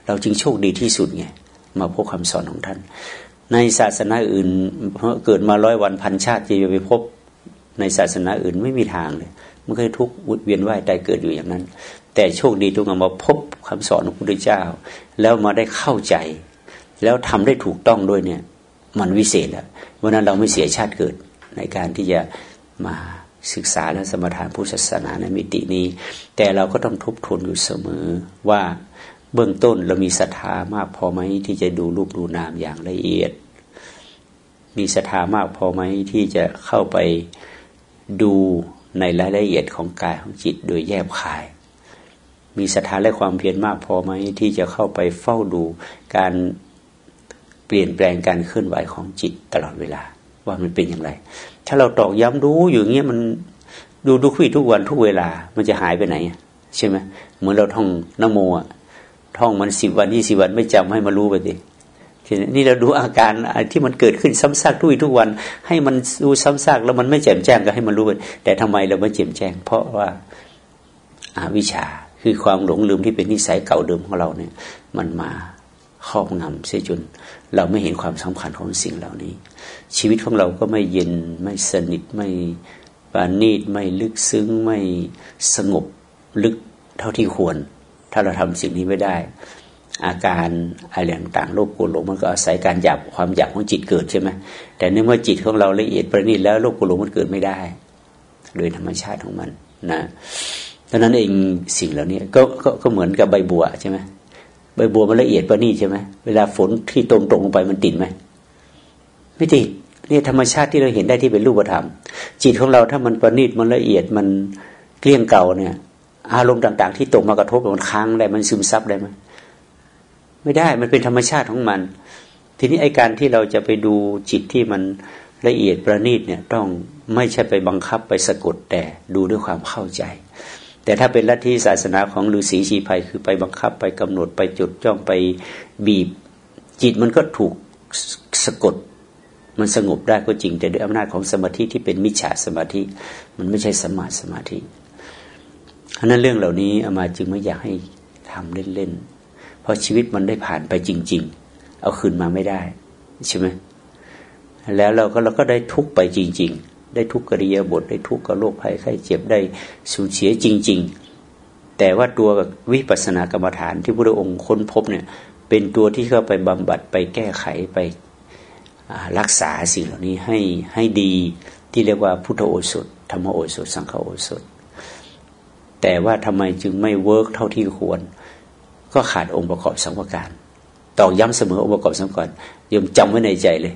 เราจึงโชคดีที่สุดไงมาพบคำสอนของท่าน ในศาสนาอื่นเพราะเกิดมาร้อยวันพันชาติจะไปพบในศาสนาอื่นไม่มีทางเลยมันเคยทุกวุดเวียนว่ายตายเกิดอยู่อย่างนั้น แต่โชคดีทุกคนมาพบคำสอนของพระเจ้า แล้วมาได้เข้าใจ แล้วทำได้ถูกต้องด้วยเนี่ย มันวิเศษแล้ววันนั้นเราไม่เสียชาติเกิดในการที่จะมา ศึกษาและสมถานพุทธศาสนาในมิตินี้ แต่เราก็ต้องทบทวนอยู่เสมอว่าเบื้องต้นเรามีศรัทธามากพอไหมที่จะดูรูปดูนามอย่างละเอียด มีศรัทธามากพอไหมที่จะเข้าไปดูในรายละเอียดของกายของจิตโดยแยบคาย มีศรัทธาและความเพียรมากพอไหมที่จะเข้าไปเฝ้าดูการเปลี่ยนแปลงการเคลื่อนไหวของจิตตลอดเวลา ว่ามันเป็นอย่างไร ถ้าเราตอกย้ำดูอยู่เงี้ยมันดูทุกวี่ทุกวันทุกเวลา มันจะหายไปไหนใช่ไหมเหมือนเราท่องนโมอะท่องมันสิบวันยี่สิบวันไม่จำให้มารู้ไปดิทีนี้เราดูอาการที่มันเกิดขึ้นซ้ำซากทุกทุกวัน ให้มันดูซ้ำซากแล้วมันไม่แจ่มแจ้งก็ให้มันรู้ไปแต่ทำไมเราไม่แจ่มแจ้ง เพราะว่าอาวิชาคือความหลงลืมที่เป็นนิสัยเก่าเดิมของเราเนี่ย มันมาครอบงำเสียจน เราไม่เห็นความสำคัญของสิ่งเหล่านี้ ชีวิตของเราก็ไม่เย็นไม่สนิทไม่ปานีตไม่ลึกซึ้งไม่สงบลึกเท่าที่ควร ถ้าเราทำสิ่งนี้ไม่ได้ อาการอะไรต่างๆโรคโกรธหลงมันก็อาศัยการหยาบความหยาบของจิตเกิดใช่ไหมแต่เนื่องว่าจิตของเราละเอียดประณีตแล้วโรคโกรธหลงมันเกิดไม่ได้ โดยธรรมชาติของมันนะดังนั้นเองสิ่งเหล่านี้ก็ก็ก็เหมือนกับใบบัวใช่ไหม ใบบัวมันละเอียดปะนี่ใช่ไหมเวลาฝนที่ตรงตรงลงไปมันติดไหมไม่ติดนี่ธรรมชาติที่เราเห็นได้ที่เป็นรูปธรรม จิตของเราถ้ามันประณีตมันละเอียดมันเกลี้ยงเก่าเนี่ย อารมณ์ต่าง ๆ ที่ตกมากระทบมันค้างได้มันซึมซับได้ไหมไม่ได้มันเป็นธรรมชาติของมัน ทีนี้ไอการที่เราจะไปดูจิตที่มันละเอียดประณีตเนี่ยต้องไม่ใช่ไปบังคับไปสะกดแต่ดูด้วยความเข้าใจ แต่ถ้าเป็นลัทธิศาสนาของฤาษีชีภัยคือไปบังคับไปกำหนดไปจุดจ้องไปบีบ จิตมันก็ถูกสะกด มันสงบได้ก็จริง แต่ด้วยอำนาจของสมาธิที่เป็นมิจฉาสมาธิ มันไม่ใช่สมาสมาธิเพราะนั้นเรื่องเหล่านี้อามาจึงไม่อยากให้ทำเล่นๆเพราะชีวิตมันได้ผ่านไปจริง ๆ เอาคืนมาไม่ได้ใช่ไหมแล้วเราก็เราก็ได้ทุกไปจริง ๆ ได้ทุกกริยาบทได้ทุกกับโรคภัยไข้เจ็บได้สูญเสียจริง ๆ แต่ว่าตัววิปัสสนากรรมฐานที่พระองค์ค้นพบเนี่ยเป็นตัวที่เข้าไปบำบัดไปแก้ไขไปรักษาสิ่งเหล่านี้ให้ให้ดีที่เรียกว่าพุทธโอสถธรรมโอสถ สังฆโอสถ แต่ว่าทำไมจึงไม่ work เท่าที่ควร ก็ขาดองค์ประกอบสองประการตอกย้ำเสมอองค์ประกอบสองประการโยมจำไว้ในใจเลย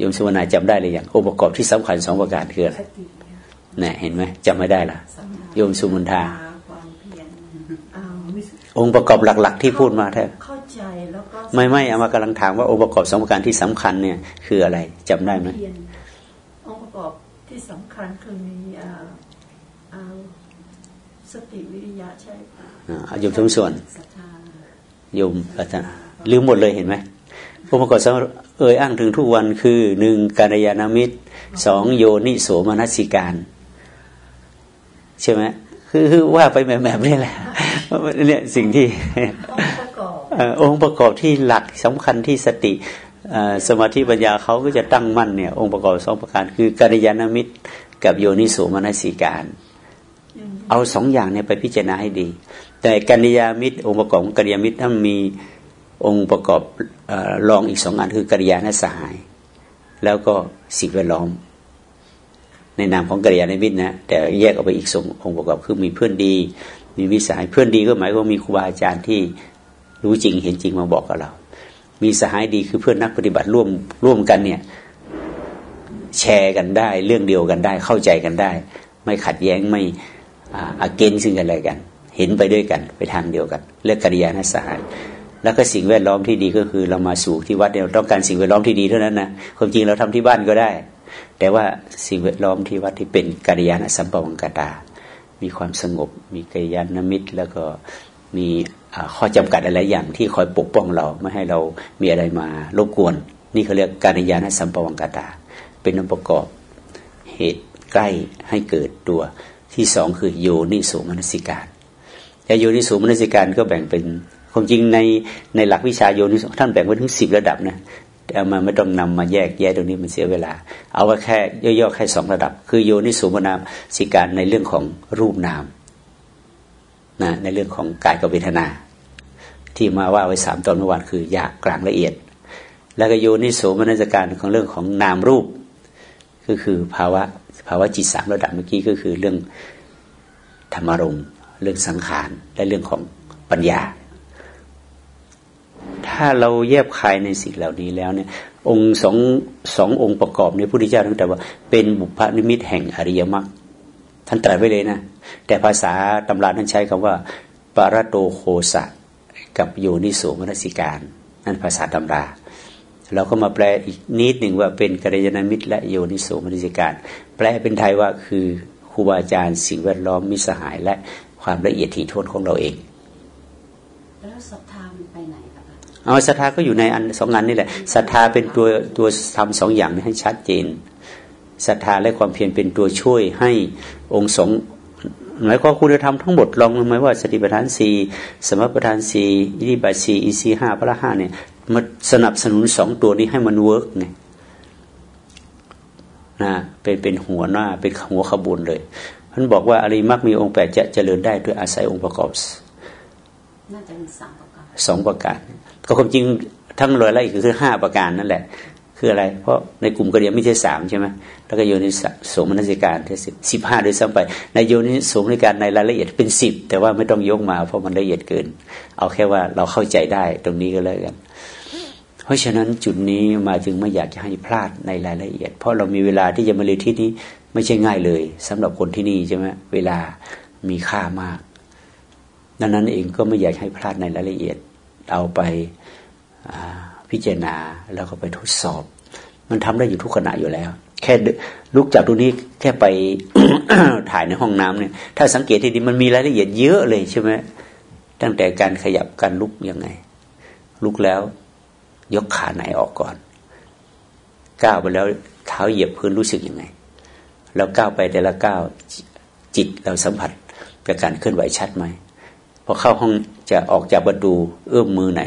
โยมสุวรรณาจำได้เลยอย่างองค์ประกอบที่สำคัญสองประการคืออะไรเนี่ยเห็นไหมจำไม่ได้ละโยมสุมนทาความเพียรองค์ประกอบหลัก ๆ ที่พูดมาแท้เข้าใจแล้วก็ไม่ไม่เอามากำลังถามว่าองค์ประกอบสองประการที่สำคัญเนี่ย คืออะไรจำได้ไหมเพียรองค์ประกอบที่สำคัญคือมีอ่าอ่าสติวิริยะใช่ปะอ่าโยมทุกส่วนศรัทธาโยมอาจารย์ลืมหมดเลยเห็นไหม องค์ประกอบสองเอ่ยอ้างถึงทุกวันคือหนึ่งการยานามิตรสองโยนิโสมนัสิการ ใช่ไหมคือคือว่าไปแบบแบบนี้แหละเนี่ยสิ่งที่องค์ประกอบเอ่อองค์ประกอบที่หลักสำคัญที่สติเอ่อสมาธิปัญญาเขาก็จะตั้งมั่นเนี่ย องค์ประกอบสองประการ คือกัลยาณมิตร กับโยนิโสมนสิการอืมเอาสองอย่างเนี่ยไปพิจารณาให้ดี แต่กัลยาณมิตรองค์ประกอบของกัลยาณมิตรถ้ามี องค์ประกอบออรองอีกสองอันคือกัลยาณสหาย แล้วก็สิ่งแวดล้อม ในนามของกัลยาณมิตรนะแต่แยกออกไปอีกสององค์ประกอบคือมีเพื่อนดี มีวิสัยเพื่อนดีก็หมายว่ามีครูบาอาจารย์ที่รู้จริงเห็นจริงมาบอกกับเรา มีสหายดีคือเพื่อนนักปฏิบัติร่วมร่วมกันเนี่ยแชร์กันได้ เรื่องเดียวกันได้เข้าใจกันได้ ไม่ขัดแย้งไม่อาเกนซึ่งกันและกัน เห็นไปด้วยกัน ไปทางเดียวกัน เรียกกัลยาณสหาย แล้วก็สิ่งแวดล้อมที่ดีก็คือเรามาสู่ที่วัดเนี่ยเราต้องการสิ่งแวดล้อมที่ดีเท่านั้นนะความจริงเราทำที่บ้านก็ได้ แต่ว่าสิ่งแวดล้อมที่วัดที่เป็นกัลยาณสัมปวังกตา มีความสงบ มีกัลยาณมิตร แล้วก็มีข้อจำกัดอะไรอย่างที่คอยปกป้องเราไม่ให้เรามีอะไรมารบกวน นี่เขาเรียกกัลยาณสัมปวังกตา เป็นองค์ประกอบเหตุใกล้ให้เกิดตัวที่สองคือโยนิโสมนสิการแต่โยนิโสมนสิการก็แบ่งเป็น ความจริงในในหลักวิชาโยนิสท่านแบ่งไว้ถึงสิบระดับนะแต่เอามาไม่ต้องนำมาแยกแยะตรงนี้มันเสียเวลา เอาไว้แค่ย่อๆแค่สองระดับ คือโยนิโสมนสิการในเรื่องของรูปนามนะในเรื่องของกายกับเวทนา ที่มาว่าไว้สามตอนเมื่อวานคือหยาบกลางละเอียด แล้วก็โยนิโสมนสิการของเรื่องของนามรูป ก็คือภาวะภาวะจิตสามระดับเมื่อกี้ก็คือเรื่องธรรมารมเรื่องสังขารและเรื่องของปัญญา ถ้าเราแยบคายในสิ่งเหล่านี้แล้วเนี่ย องค์สองสององค์ประกอบในพระพุทธเจ้าตั้งแต่ว่า เป็นบุพนิมิตแห่งอริยมรรคท่านตรัสไว้เลยนะ แต่ภาษาตำราท่านใช้คำว่าปารโตโคสะกับโยนิโสมนสิการ นั่นภาษาตำราเราก็มาแปลอีกนิดหนึ่งว่าเป็นกัลยาณมิตร และโยนิโสมนสิการ แปลเป็นไทยว่าคือครูบาอาจารย์สิ่งแวดล้อมมิตรสหาย และความละเอียดถี่ถ้วนของเราเอง แล้วศรัทธามันไปไหน เอาศรัทธาก็อยู่ในอันสองอันนี่แหละศรัทธาเป็นตัวตัวทำสองอย่างนี้ให้ชัดเจนศรัทธาและความเพียรเป็นตัวช่วยให้องค์สองหมายความคุณธรรมทั้งหมดลองลงไหมว่าสติปัฏฐานสี่สัมมัปปธานสี่อิทธิบาทสี่อินทรีย์ห้าพละห้าเนี่ยมาสนับสนุนสองตัวนี้ให้มัน work ไงนะเป็นเป็นหัวหน้าเป็นหัวขบวนเลยท่านบอกว่าอริมักมีองค์แปดจะเจริญได้ด้วยอาศัยองค์ประกอบน่าจะมีสามประการสองประการ ก็ความจริงทั้งร้อยละอีกคือห้าประการนั่นแหละ คืออะไร เพราะในกลุ่มกระเดียไม่ใช่สามใช่ไหมแล้วก็โยนิโสมนสิการที่สิบสิบห้าโดยซ้ำไป ในโยนิโสมนสิการในรายละเอียดเป็นสิบแต่ว่าไม่ต้องยกมา เพราะมันละเอียดเกิน เอาแค่ว่าเราเข้าใจได้ตรงนี้ก็แล้วกัน เพราะฉะนั้นจุดนี้มาจึงไม่อยากจะให้พลาดในรายละเอียด เพราะเรามีเวลาที่จะมาเรียนที่นี้ไม่ใช่ง่ายเลยสำหรับคนที่นี่ใช่ไหมเวลามีค่ามากดังนั้นเองก็ไม่อยากให้พลาดในรายละเอียด เอาไปพิจารณาแล้วก็ไปทดสอบ มันทำได้อยู่ทุกขณะอยู่แล้ว แค่ลุกจากตรงนี้แค่ไปถ่ายในห้องน้ำเนี่ย ถ้าสังเกตดีๆมันมีรายละเอียดเยอะเลยใช่ไหมตั้งแต่การขยับการลุกยังไง ลุกแล้วยกขาไหนออกก่อน ก้าวไปแล้วเท้าเหยียบพื้นรู้สึกยังไง แล้วก้าวไปแต่ละก้าวจิตเราสัมผัสกับการเคลื่อนไหวชัดไหม พอเข้าห้องจะออกจากประตู เอื้อมมือไหน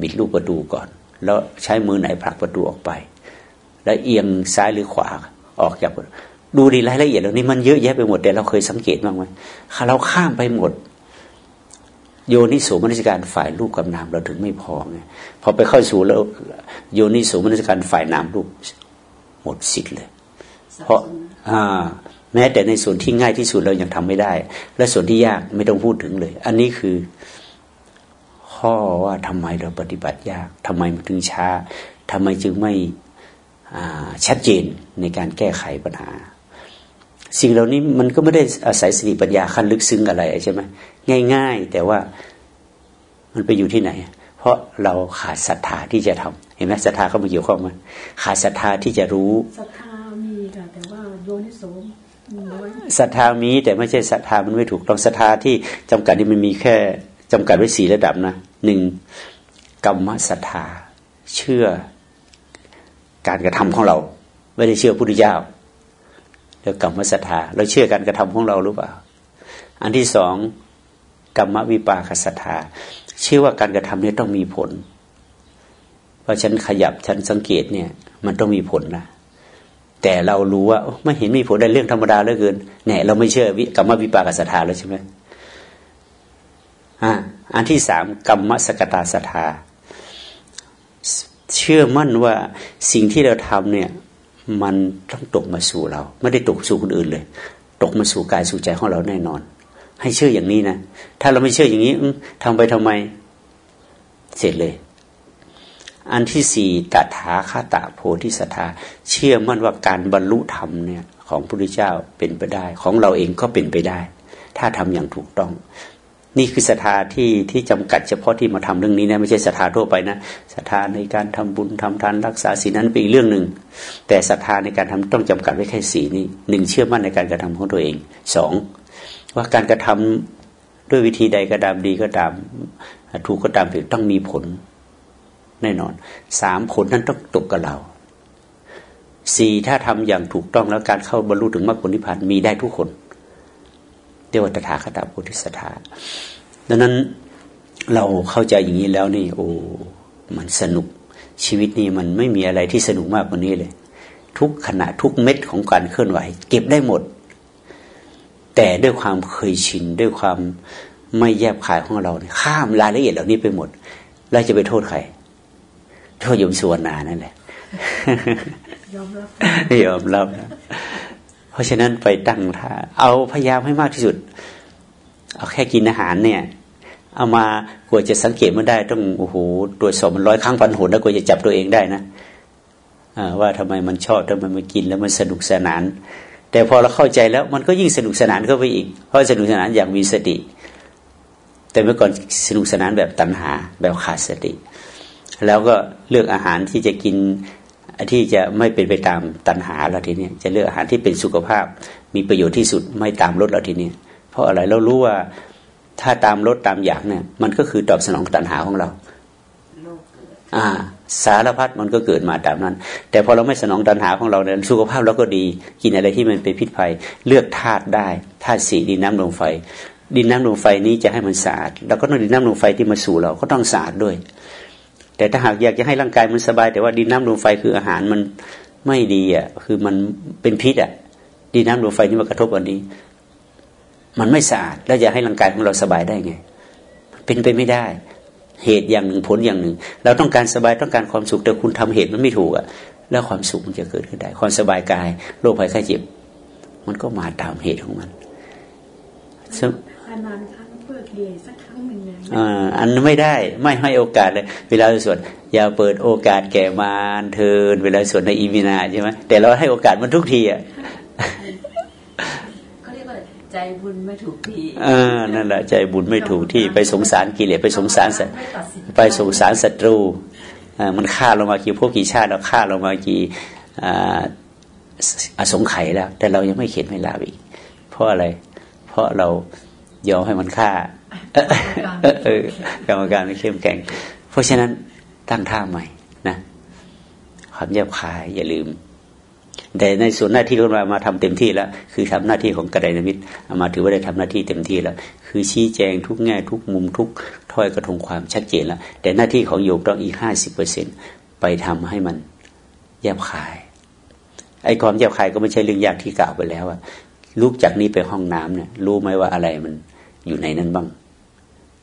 บิดลูกประตูก่อน แล้วใช้มือไหนผลักประตูออกไป แล้วเอียงซ้ายหรือขวาออกจากดูดีรายละเอียดเหล่านี้มันเยอะแยะไปหมดแต่เราเคยสังเกตบ้างไหมเราข้ามไปหมด โยนิโสมนสิการฝ่ายรูปกับนามเราถึงไม่พอไงพอไปเข้าสู่แล้ว โยนิโสมนสิการฝ่ายนามรูปหมดสิทธิ์เลย เพราะอ่า แม้แต่ในส่วนที่ง่ายที่สุดเรายังทำไม่ได้ และส่วนที่ยากไม่ต้องพูดถึงเลย อันนี้คือข้อว่าทำไมเราปฏิบัติยากทำไมมันถึงช้าทำไมจึงไม่ชัดเจนในการแก้ไขปัญหา สิ่งเหล่านี้มันก็ไม่ได้อาศัยสติปัญญาขั้นลึกซึ้งอะไรใช่ไหมง่าย ๆ แต่ว่ามันไปอยู่ที่ไหน เพราะเราขาดศรัทธาที่จะทำเห็นไหมศรัทธาเข้ามาเกี่ยวข้องมันขาดศรัทธาที่จะรู้ศรัทธามีค่ะแต่ว่าโยนิโสน้อย ศรัทธามีแต่ไม่ใช่ศรัทธามันไม่ถูกต้องศรัทธาที่จำกัดนี่มันมีแค่จำกัดไว้สี่ระดับนะหนึ่งกรรมศรัทธา เชื่อการกระทำของเรา ไม่ได้เชื่อพุทธเจ้าเรียกกรรมศรัทธาเราเชื่อการกระทำของเราหรือเปล่า อันที่สองกรรมวิปากศรัทธาเชื่อว่าการกระทำนี้ต้องมีผล เพอฉันขยับฉันสังเกตเนี่ย มันต้องมีผลนะ แต่เรารู้ว่าไม่เห็นมีผลในเรื่องธรรมดาเหลือเกินเนี่ยเราไม่เชื่อกรรมวิปากศรัทธาแล้วใช่ไหมอ่าอันที่สามกรรมสกตาศรัทธาเชื่อมั่นว่าสิ่งที่เราทำเนี่ย มันต้องตกมาสู่เรา ไม่ได้ตกสู่คนอื่นเลย ตกมาสู่กายสู่ใจของเราแน่นอน ให้เชื่ออย่างนี้นะถ้าเราไม่เชื่ออย่างนี้ทำไปทำไม เสร็จเลย อันที่สี่ตถาคตโพธิสัตาเชื่อมั่นว่าการบรรลุธรรมเนี่ยของพระพุทธเจ้าเป็นไปได้ ของเราเองก็เป็นไปได้ ถ้าทำอย่างถูกต้อง นี่คือศรัทธาที่ที่จำกัดเฉพาะที่มาทำเรื่องนี้นะไม่ใช่ศรัทธาทั่วไปนะศรัทธาในการทำบุญทำทานรักษาศีลนั้นเป็นอีกเรื่องหนึ่ง แต่ศรัทธาในการทำต้องจำกัดไว้แค่สีนี้หนึ่งเชื่อมั่นในการกระทำของตัวเองสองว่าการกระทำด้วยวิธีใดก็ตามดีก็ตาม ถูกก็ตามผิดต้องมีผล แน่นอนสามผลนั้นต้องตกกับเราสี่ถ้าทำอย่างถูกต้องแล้วการเข้าบรรลุถึงมรรคผลนิพพานมีได้ทุกคนรียกว่าตถาคตโพธิสัตว์ดังนั้นเราเข้าใจอย่างนี้แล้วนี่โอ้มันสนุกชีวิตนี้มันไม่มีอะไรที่สนุกมากกว่านี้เลย ทุกขณะทุกเม็ดของการเคลื่อนไหว เก็บได้หมด แต่ด้วยความเคยชินด้วยความไม่แยบขายของเราเนี่ยข้ามรายละเอียดเหล่านี้ไปหมดแล้วจะไปโทษใคร โทษยมสุวรรณานั่นแหละยอมรับยอมรับเพราะฉะนั้นไปตั้งท่าเอาพยายามให้มากที่สุด เอาแค่กินอาหารเนี่ย เอามากว่าจะสังเกตมันได้ต้องโอ้โหตรวจสอบมันร้อยครั้งพันหนแล้วกว่าจะจับตัวเองได้นะว่าทำไมมันชอบทำไมมันกินแล้วมันสนุกสนาน แต่พอเราเข้าใจแล้วมันก็ยิ่งสนุกสนานเข้าไปอีก เพราะสนุกสนานอย่างมีสติ แต่เมื่อก่อนสนุกสนานแบบตัณหาแบบขาดสติ แล้วก็เลือกอาหารที่จะกินที่จะไม่เป็นไปตามตัณหาเราทีนี้จะเลือกอาหารที่เป็นสุขภาพ มีประโยชน์ที่สุดไม่ตามรสเราทีนี้เพราะอะไรเรารู้ว่าถ้าตามรสตามอยากเนี่ย มันก็คือตอบสนองตัณหาของเราอ่า สารพัดมันก็เกิดมาตามนั้น แต่พอเราไม่สนองตัณหาของเราเนี่ยสุขภาพเราก็ดี กินอะไรที่มันเป็นพิษภัย เลือกธาตุได้ธาตุสีดินน้ำลมไฟ ดินน้ำลมไฟนี้จะให้มันสะอาดเราก็ต้องดินน้ำลมไฟที่มาสู่เราก็ต้องสะอาดด้วย แต่ถ้าหากอยากจะให้ร่างกายมันสบาย แต่ว่าดินน้ำลมไฟคืออาหารมันไม่ดีอะ คือมันเป็นพิษอะ ดินน้ำลมไฟนี่มากระทบวันนี้ มันไม่สะอาดแล้วจะให้ร่างกายของเราสบายได้ไง เป็นไปไม่ได้ เหตุอย่างหนึ่งผลอย่างหนึ่ง เราต้องการสบายต้องการความสุขแต่คุณทำเหตุมันไม่ถูกอะ แล้วความสุขมันจะเกิดขึ้นได้ ความสบายกายโรคภัยไข้เจ็บ มันก็มาตามเหตุของมันนานครั้งเพื่อเดียสัก อันไม่ได้ไม่ให้โอกาสเลย เวลาสวดอย่าเปิดโอกาสแก่มารเทินเวลาสวดในอีมินาใช่ไหมแต่เราให้โอกาสมันทุกทีอะเขาเรียกว่าใจบุญไม่ถูกที่อ่านั่นแหละใจบุญไม่ถูกที่ไปสงสารกิเลสไปสงสารสัตว์ไปสงสารศัตรูอ่ามันฆ่าเรามากี่พวกกี่ชาติเราฆ่าเรามากี่อ่าอสงไขยแล้ว แต่เรายังไม่เขียนไม่ลาอีก เพราะอะไร เพราะเรายอมให้มันฆ่า เออกรรมการไม่เข้มแข็ง เพราะฉะนั้นตั้งท่าใหม่นะความแยบคายอย่าลืม แต่ในส่วนหน้าที่ของเรามาทำเต็มที่แล้ว คือทำหน้าที่ของกระไดนามิตรมาถือว่าได้ทำหน้าที่เต็มที่แล้ว คือชี้แจงทุกแง่ทุกมุมทุกถ้อยกระทงความชัดเจนแล้ว แต่หน้าที่ของโยกต้องอีกห้าสิบเปอร์เซ็นไปทำให้มันแยบคาย ไอ้ความแยบคายก็ไม่ใช่เรื่องยากที่กล่าวไปแล้วอะลุกจากนี้ไปห้องน้ำเนี่ยรู้ไหมว่าอะไรมันอยู่ในนั้นบ้าง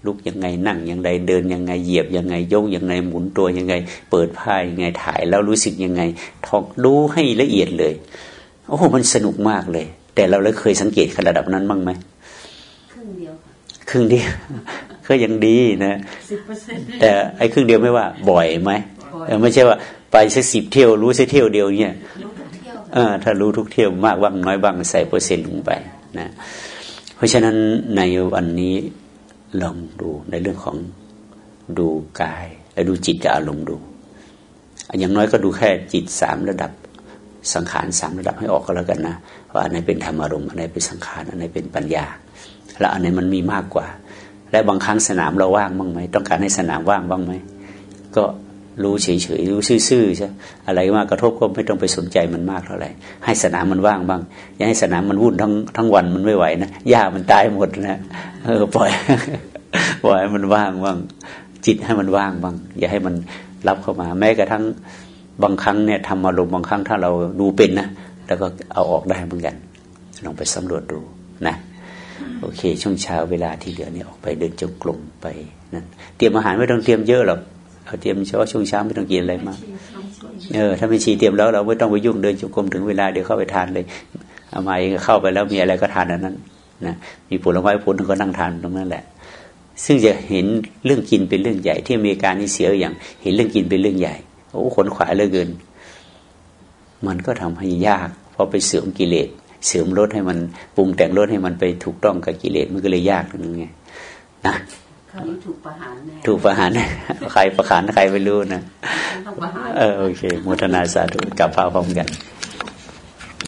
ลุกยังไงนั่งยังไงเดินยังไงเหยียบยังไงยกยังไงหมุนตัวยังไง เปิดผ้ายังไงถ่ายแล้วรู้สึกยังไงทอกดูให้ละเอียดเลยโอ้โหมันสนุกมากเลย แต่เราเลยเคยสังเกตขนาดนั้นบ้างไหมครึ่งเดียวครึ่งเดียวก็ยังดีนะแต่ไอ้ครึ่งเดียวไม่ว่า บ่อยไหมไม่ใช่ว่าไปสักสิบเที่ยวรู้สักเที่ยวเดียวเนี่ยเออถ้ารู้ทุกเที่ยวมากบ้างน้อยบ้างใส่เปอร์เซ็นต์ลงไปนะ เพราะฉะนั้นในวันนี้ ลองดูในเรื่องของดูกายและดูจิตกับอารมณ์ดูอย่างน้อยก็ดูแค่จิตสามระดับสังขารสามระดับให้ออกก็แล้วกันนะว่าอันไหนเป็นธรรมอารมณ์อันไหนเป็นสังขารอันไหนเป็นปัญญา แล้วอันไหนมันมีมากกว่า และบางครั้งสนามเราว่างบ้างไหมต้องการให้สนามว่างบ้างไหมก็ รู้เฉยๆรู้ซื่อๆใช่อะไรมากระทบก็ไม่ต้องไปสนใจมันมากเท่าไหร่ให้สนามมันว่างบ้างอย่าให้สนามมันวุ่นทั้งทั้งวันมันไม่ไหวนะหญ้ามันตายหมดนะเออปล่อยปล่อยมันว่างบ้างจิตให้มันว่างบ้างอย่าให้มันรับเข้ามา แม้กระทั่งบางครั้งเนี่ยทำอารมณ์บางครั้งถ้าเราดูเป็นนะแล้วก็เอาออกได้เหมือนกันลองไปสำรวจดูนะโอเค ช่วงเช้าเวลาที่เหลือเนี่ยออกไปเดินจงกรมไปนั่นเตรียมอาหารไม่ต้องเตรียมเยอะหรอก เอาเตรียมเฉพาะช่วงเช้าไม่ต้องกินอะไรมากเออถ้าไม่ชีเตรียมแล้วเราไม่ต้องไปยุ่งเดินจงกรมถึงเวลาเดี๋ยวเข้าไปทานเลยเอามาเองเข้าไปแล้วมีอะไรก็ทานอันนั้นนะมีผลไม้ผลก็นั่งทานตรงนั้นแหละ ซึ่งจะเห็นเรื่องกินเป็นเรื่องใหญ่ ที่อเมริกานี่เสียอย่าง เห็นเรื่องกินเป็นเรื่องใหญ่โอ้ขนขวายเหลือเกิน มันก็ทำให้ยากเพราะไปเสริมกิเลสเสริมรถให้มันปรุงแต่งรถให้มันไปถูกต้องกับกิเลสมันก็เลยยากตรงนี้ไงนะคราว นี้ถูกประหารแน่ถูกประหารใครประหารใครไม่รู้นะต้องประหารเออโอเคมุทนาสาธุกับพาพร้อมกัน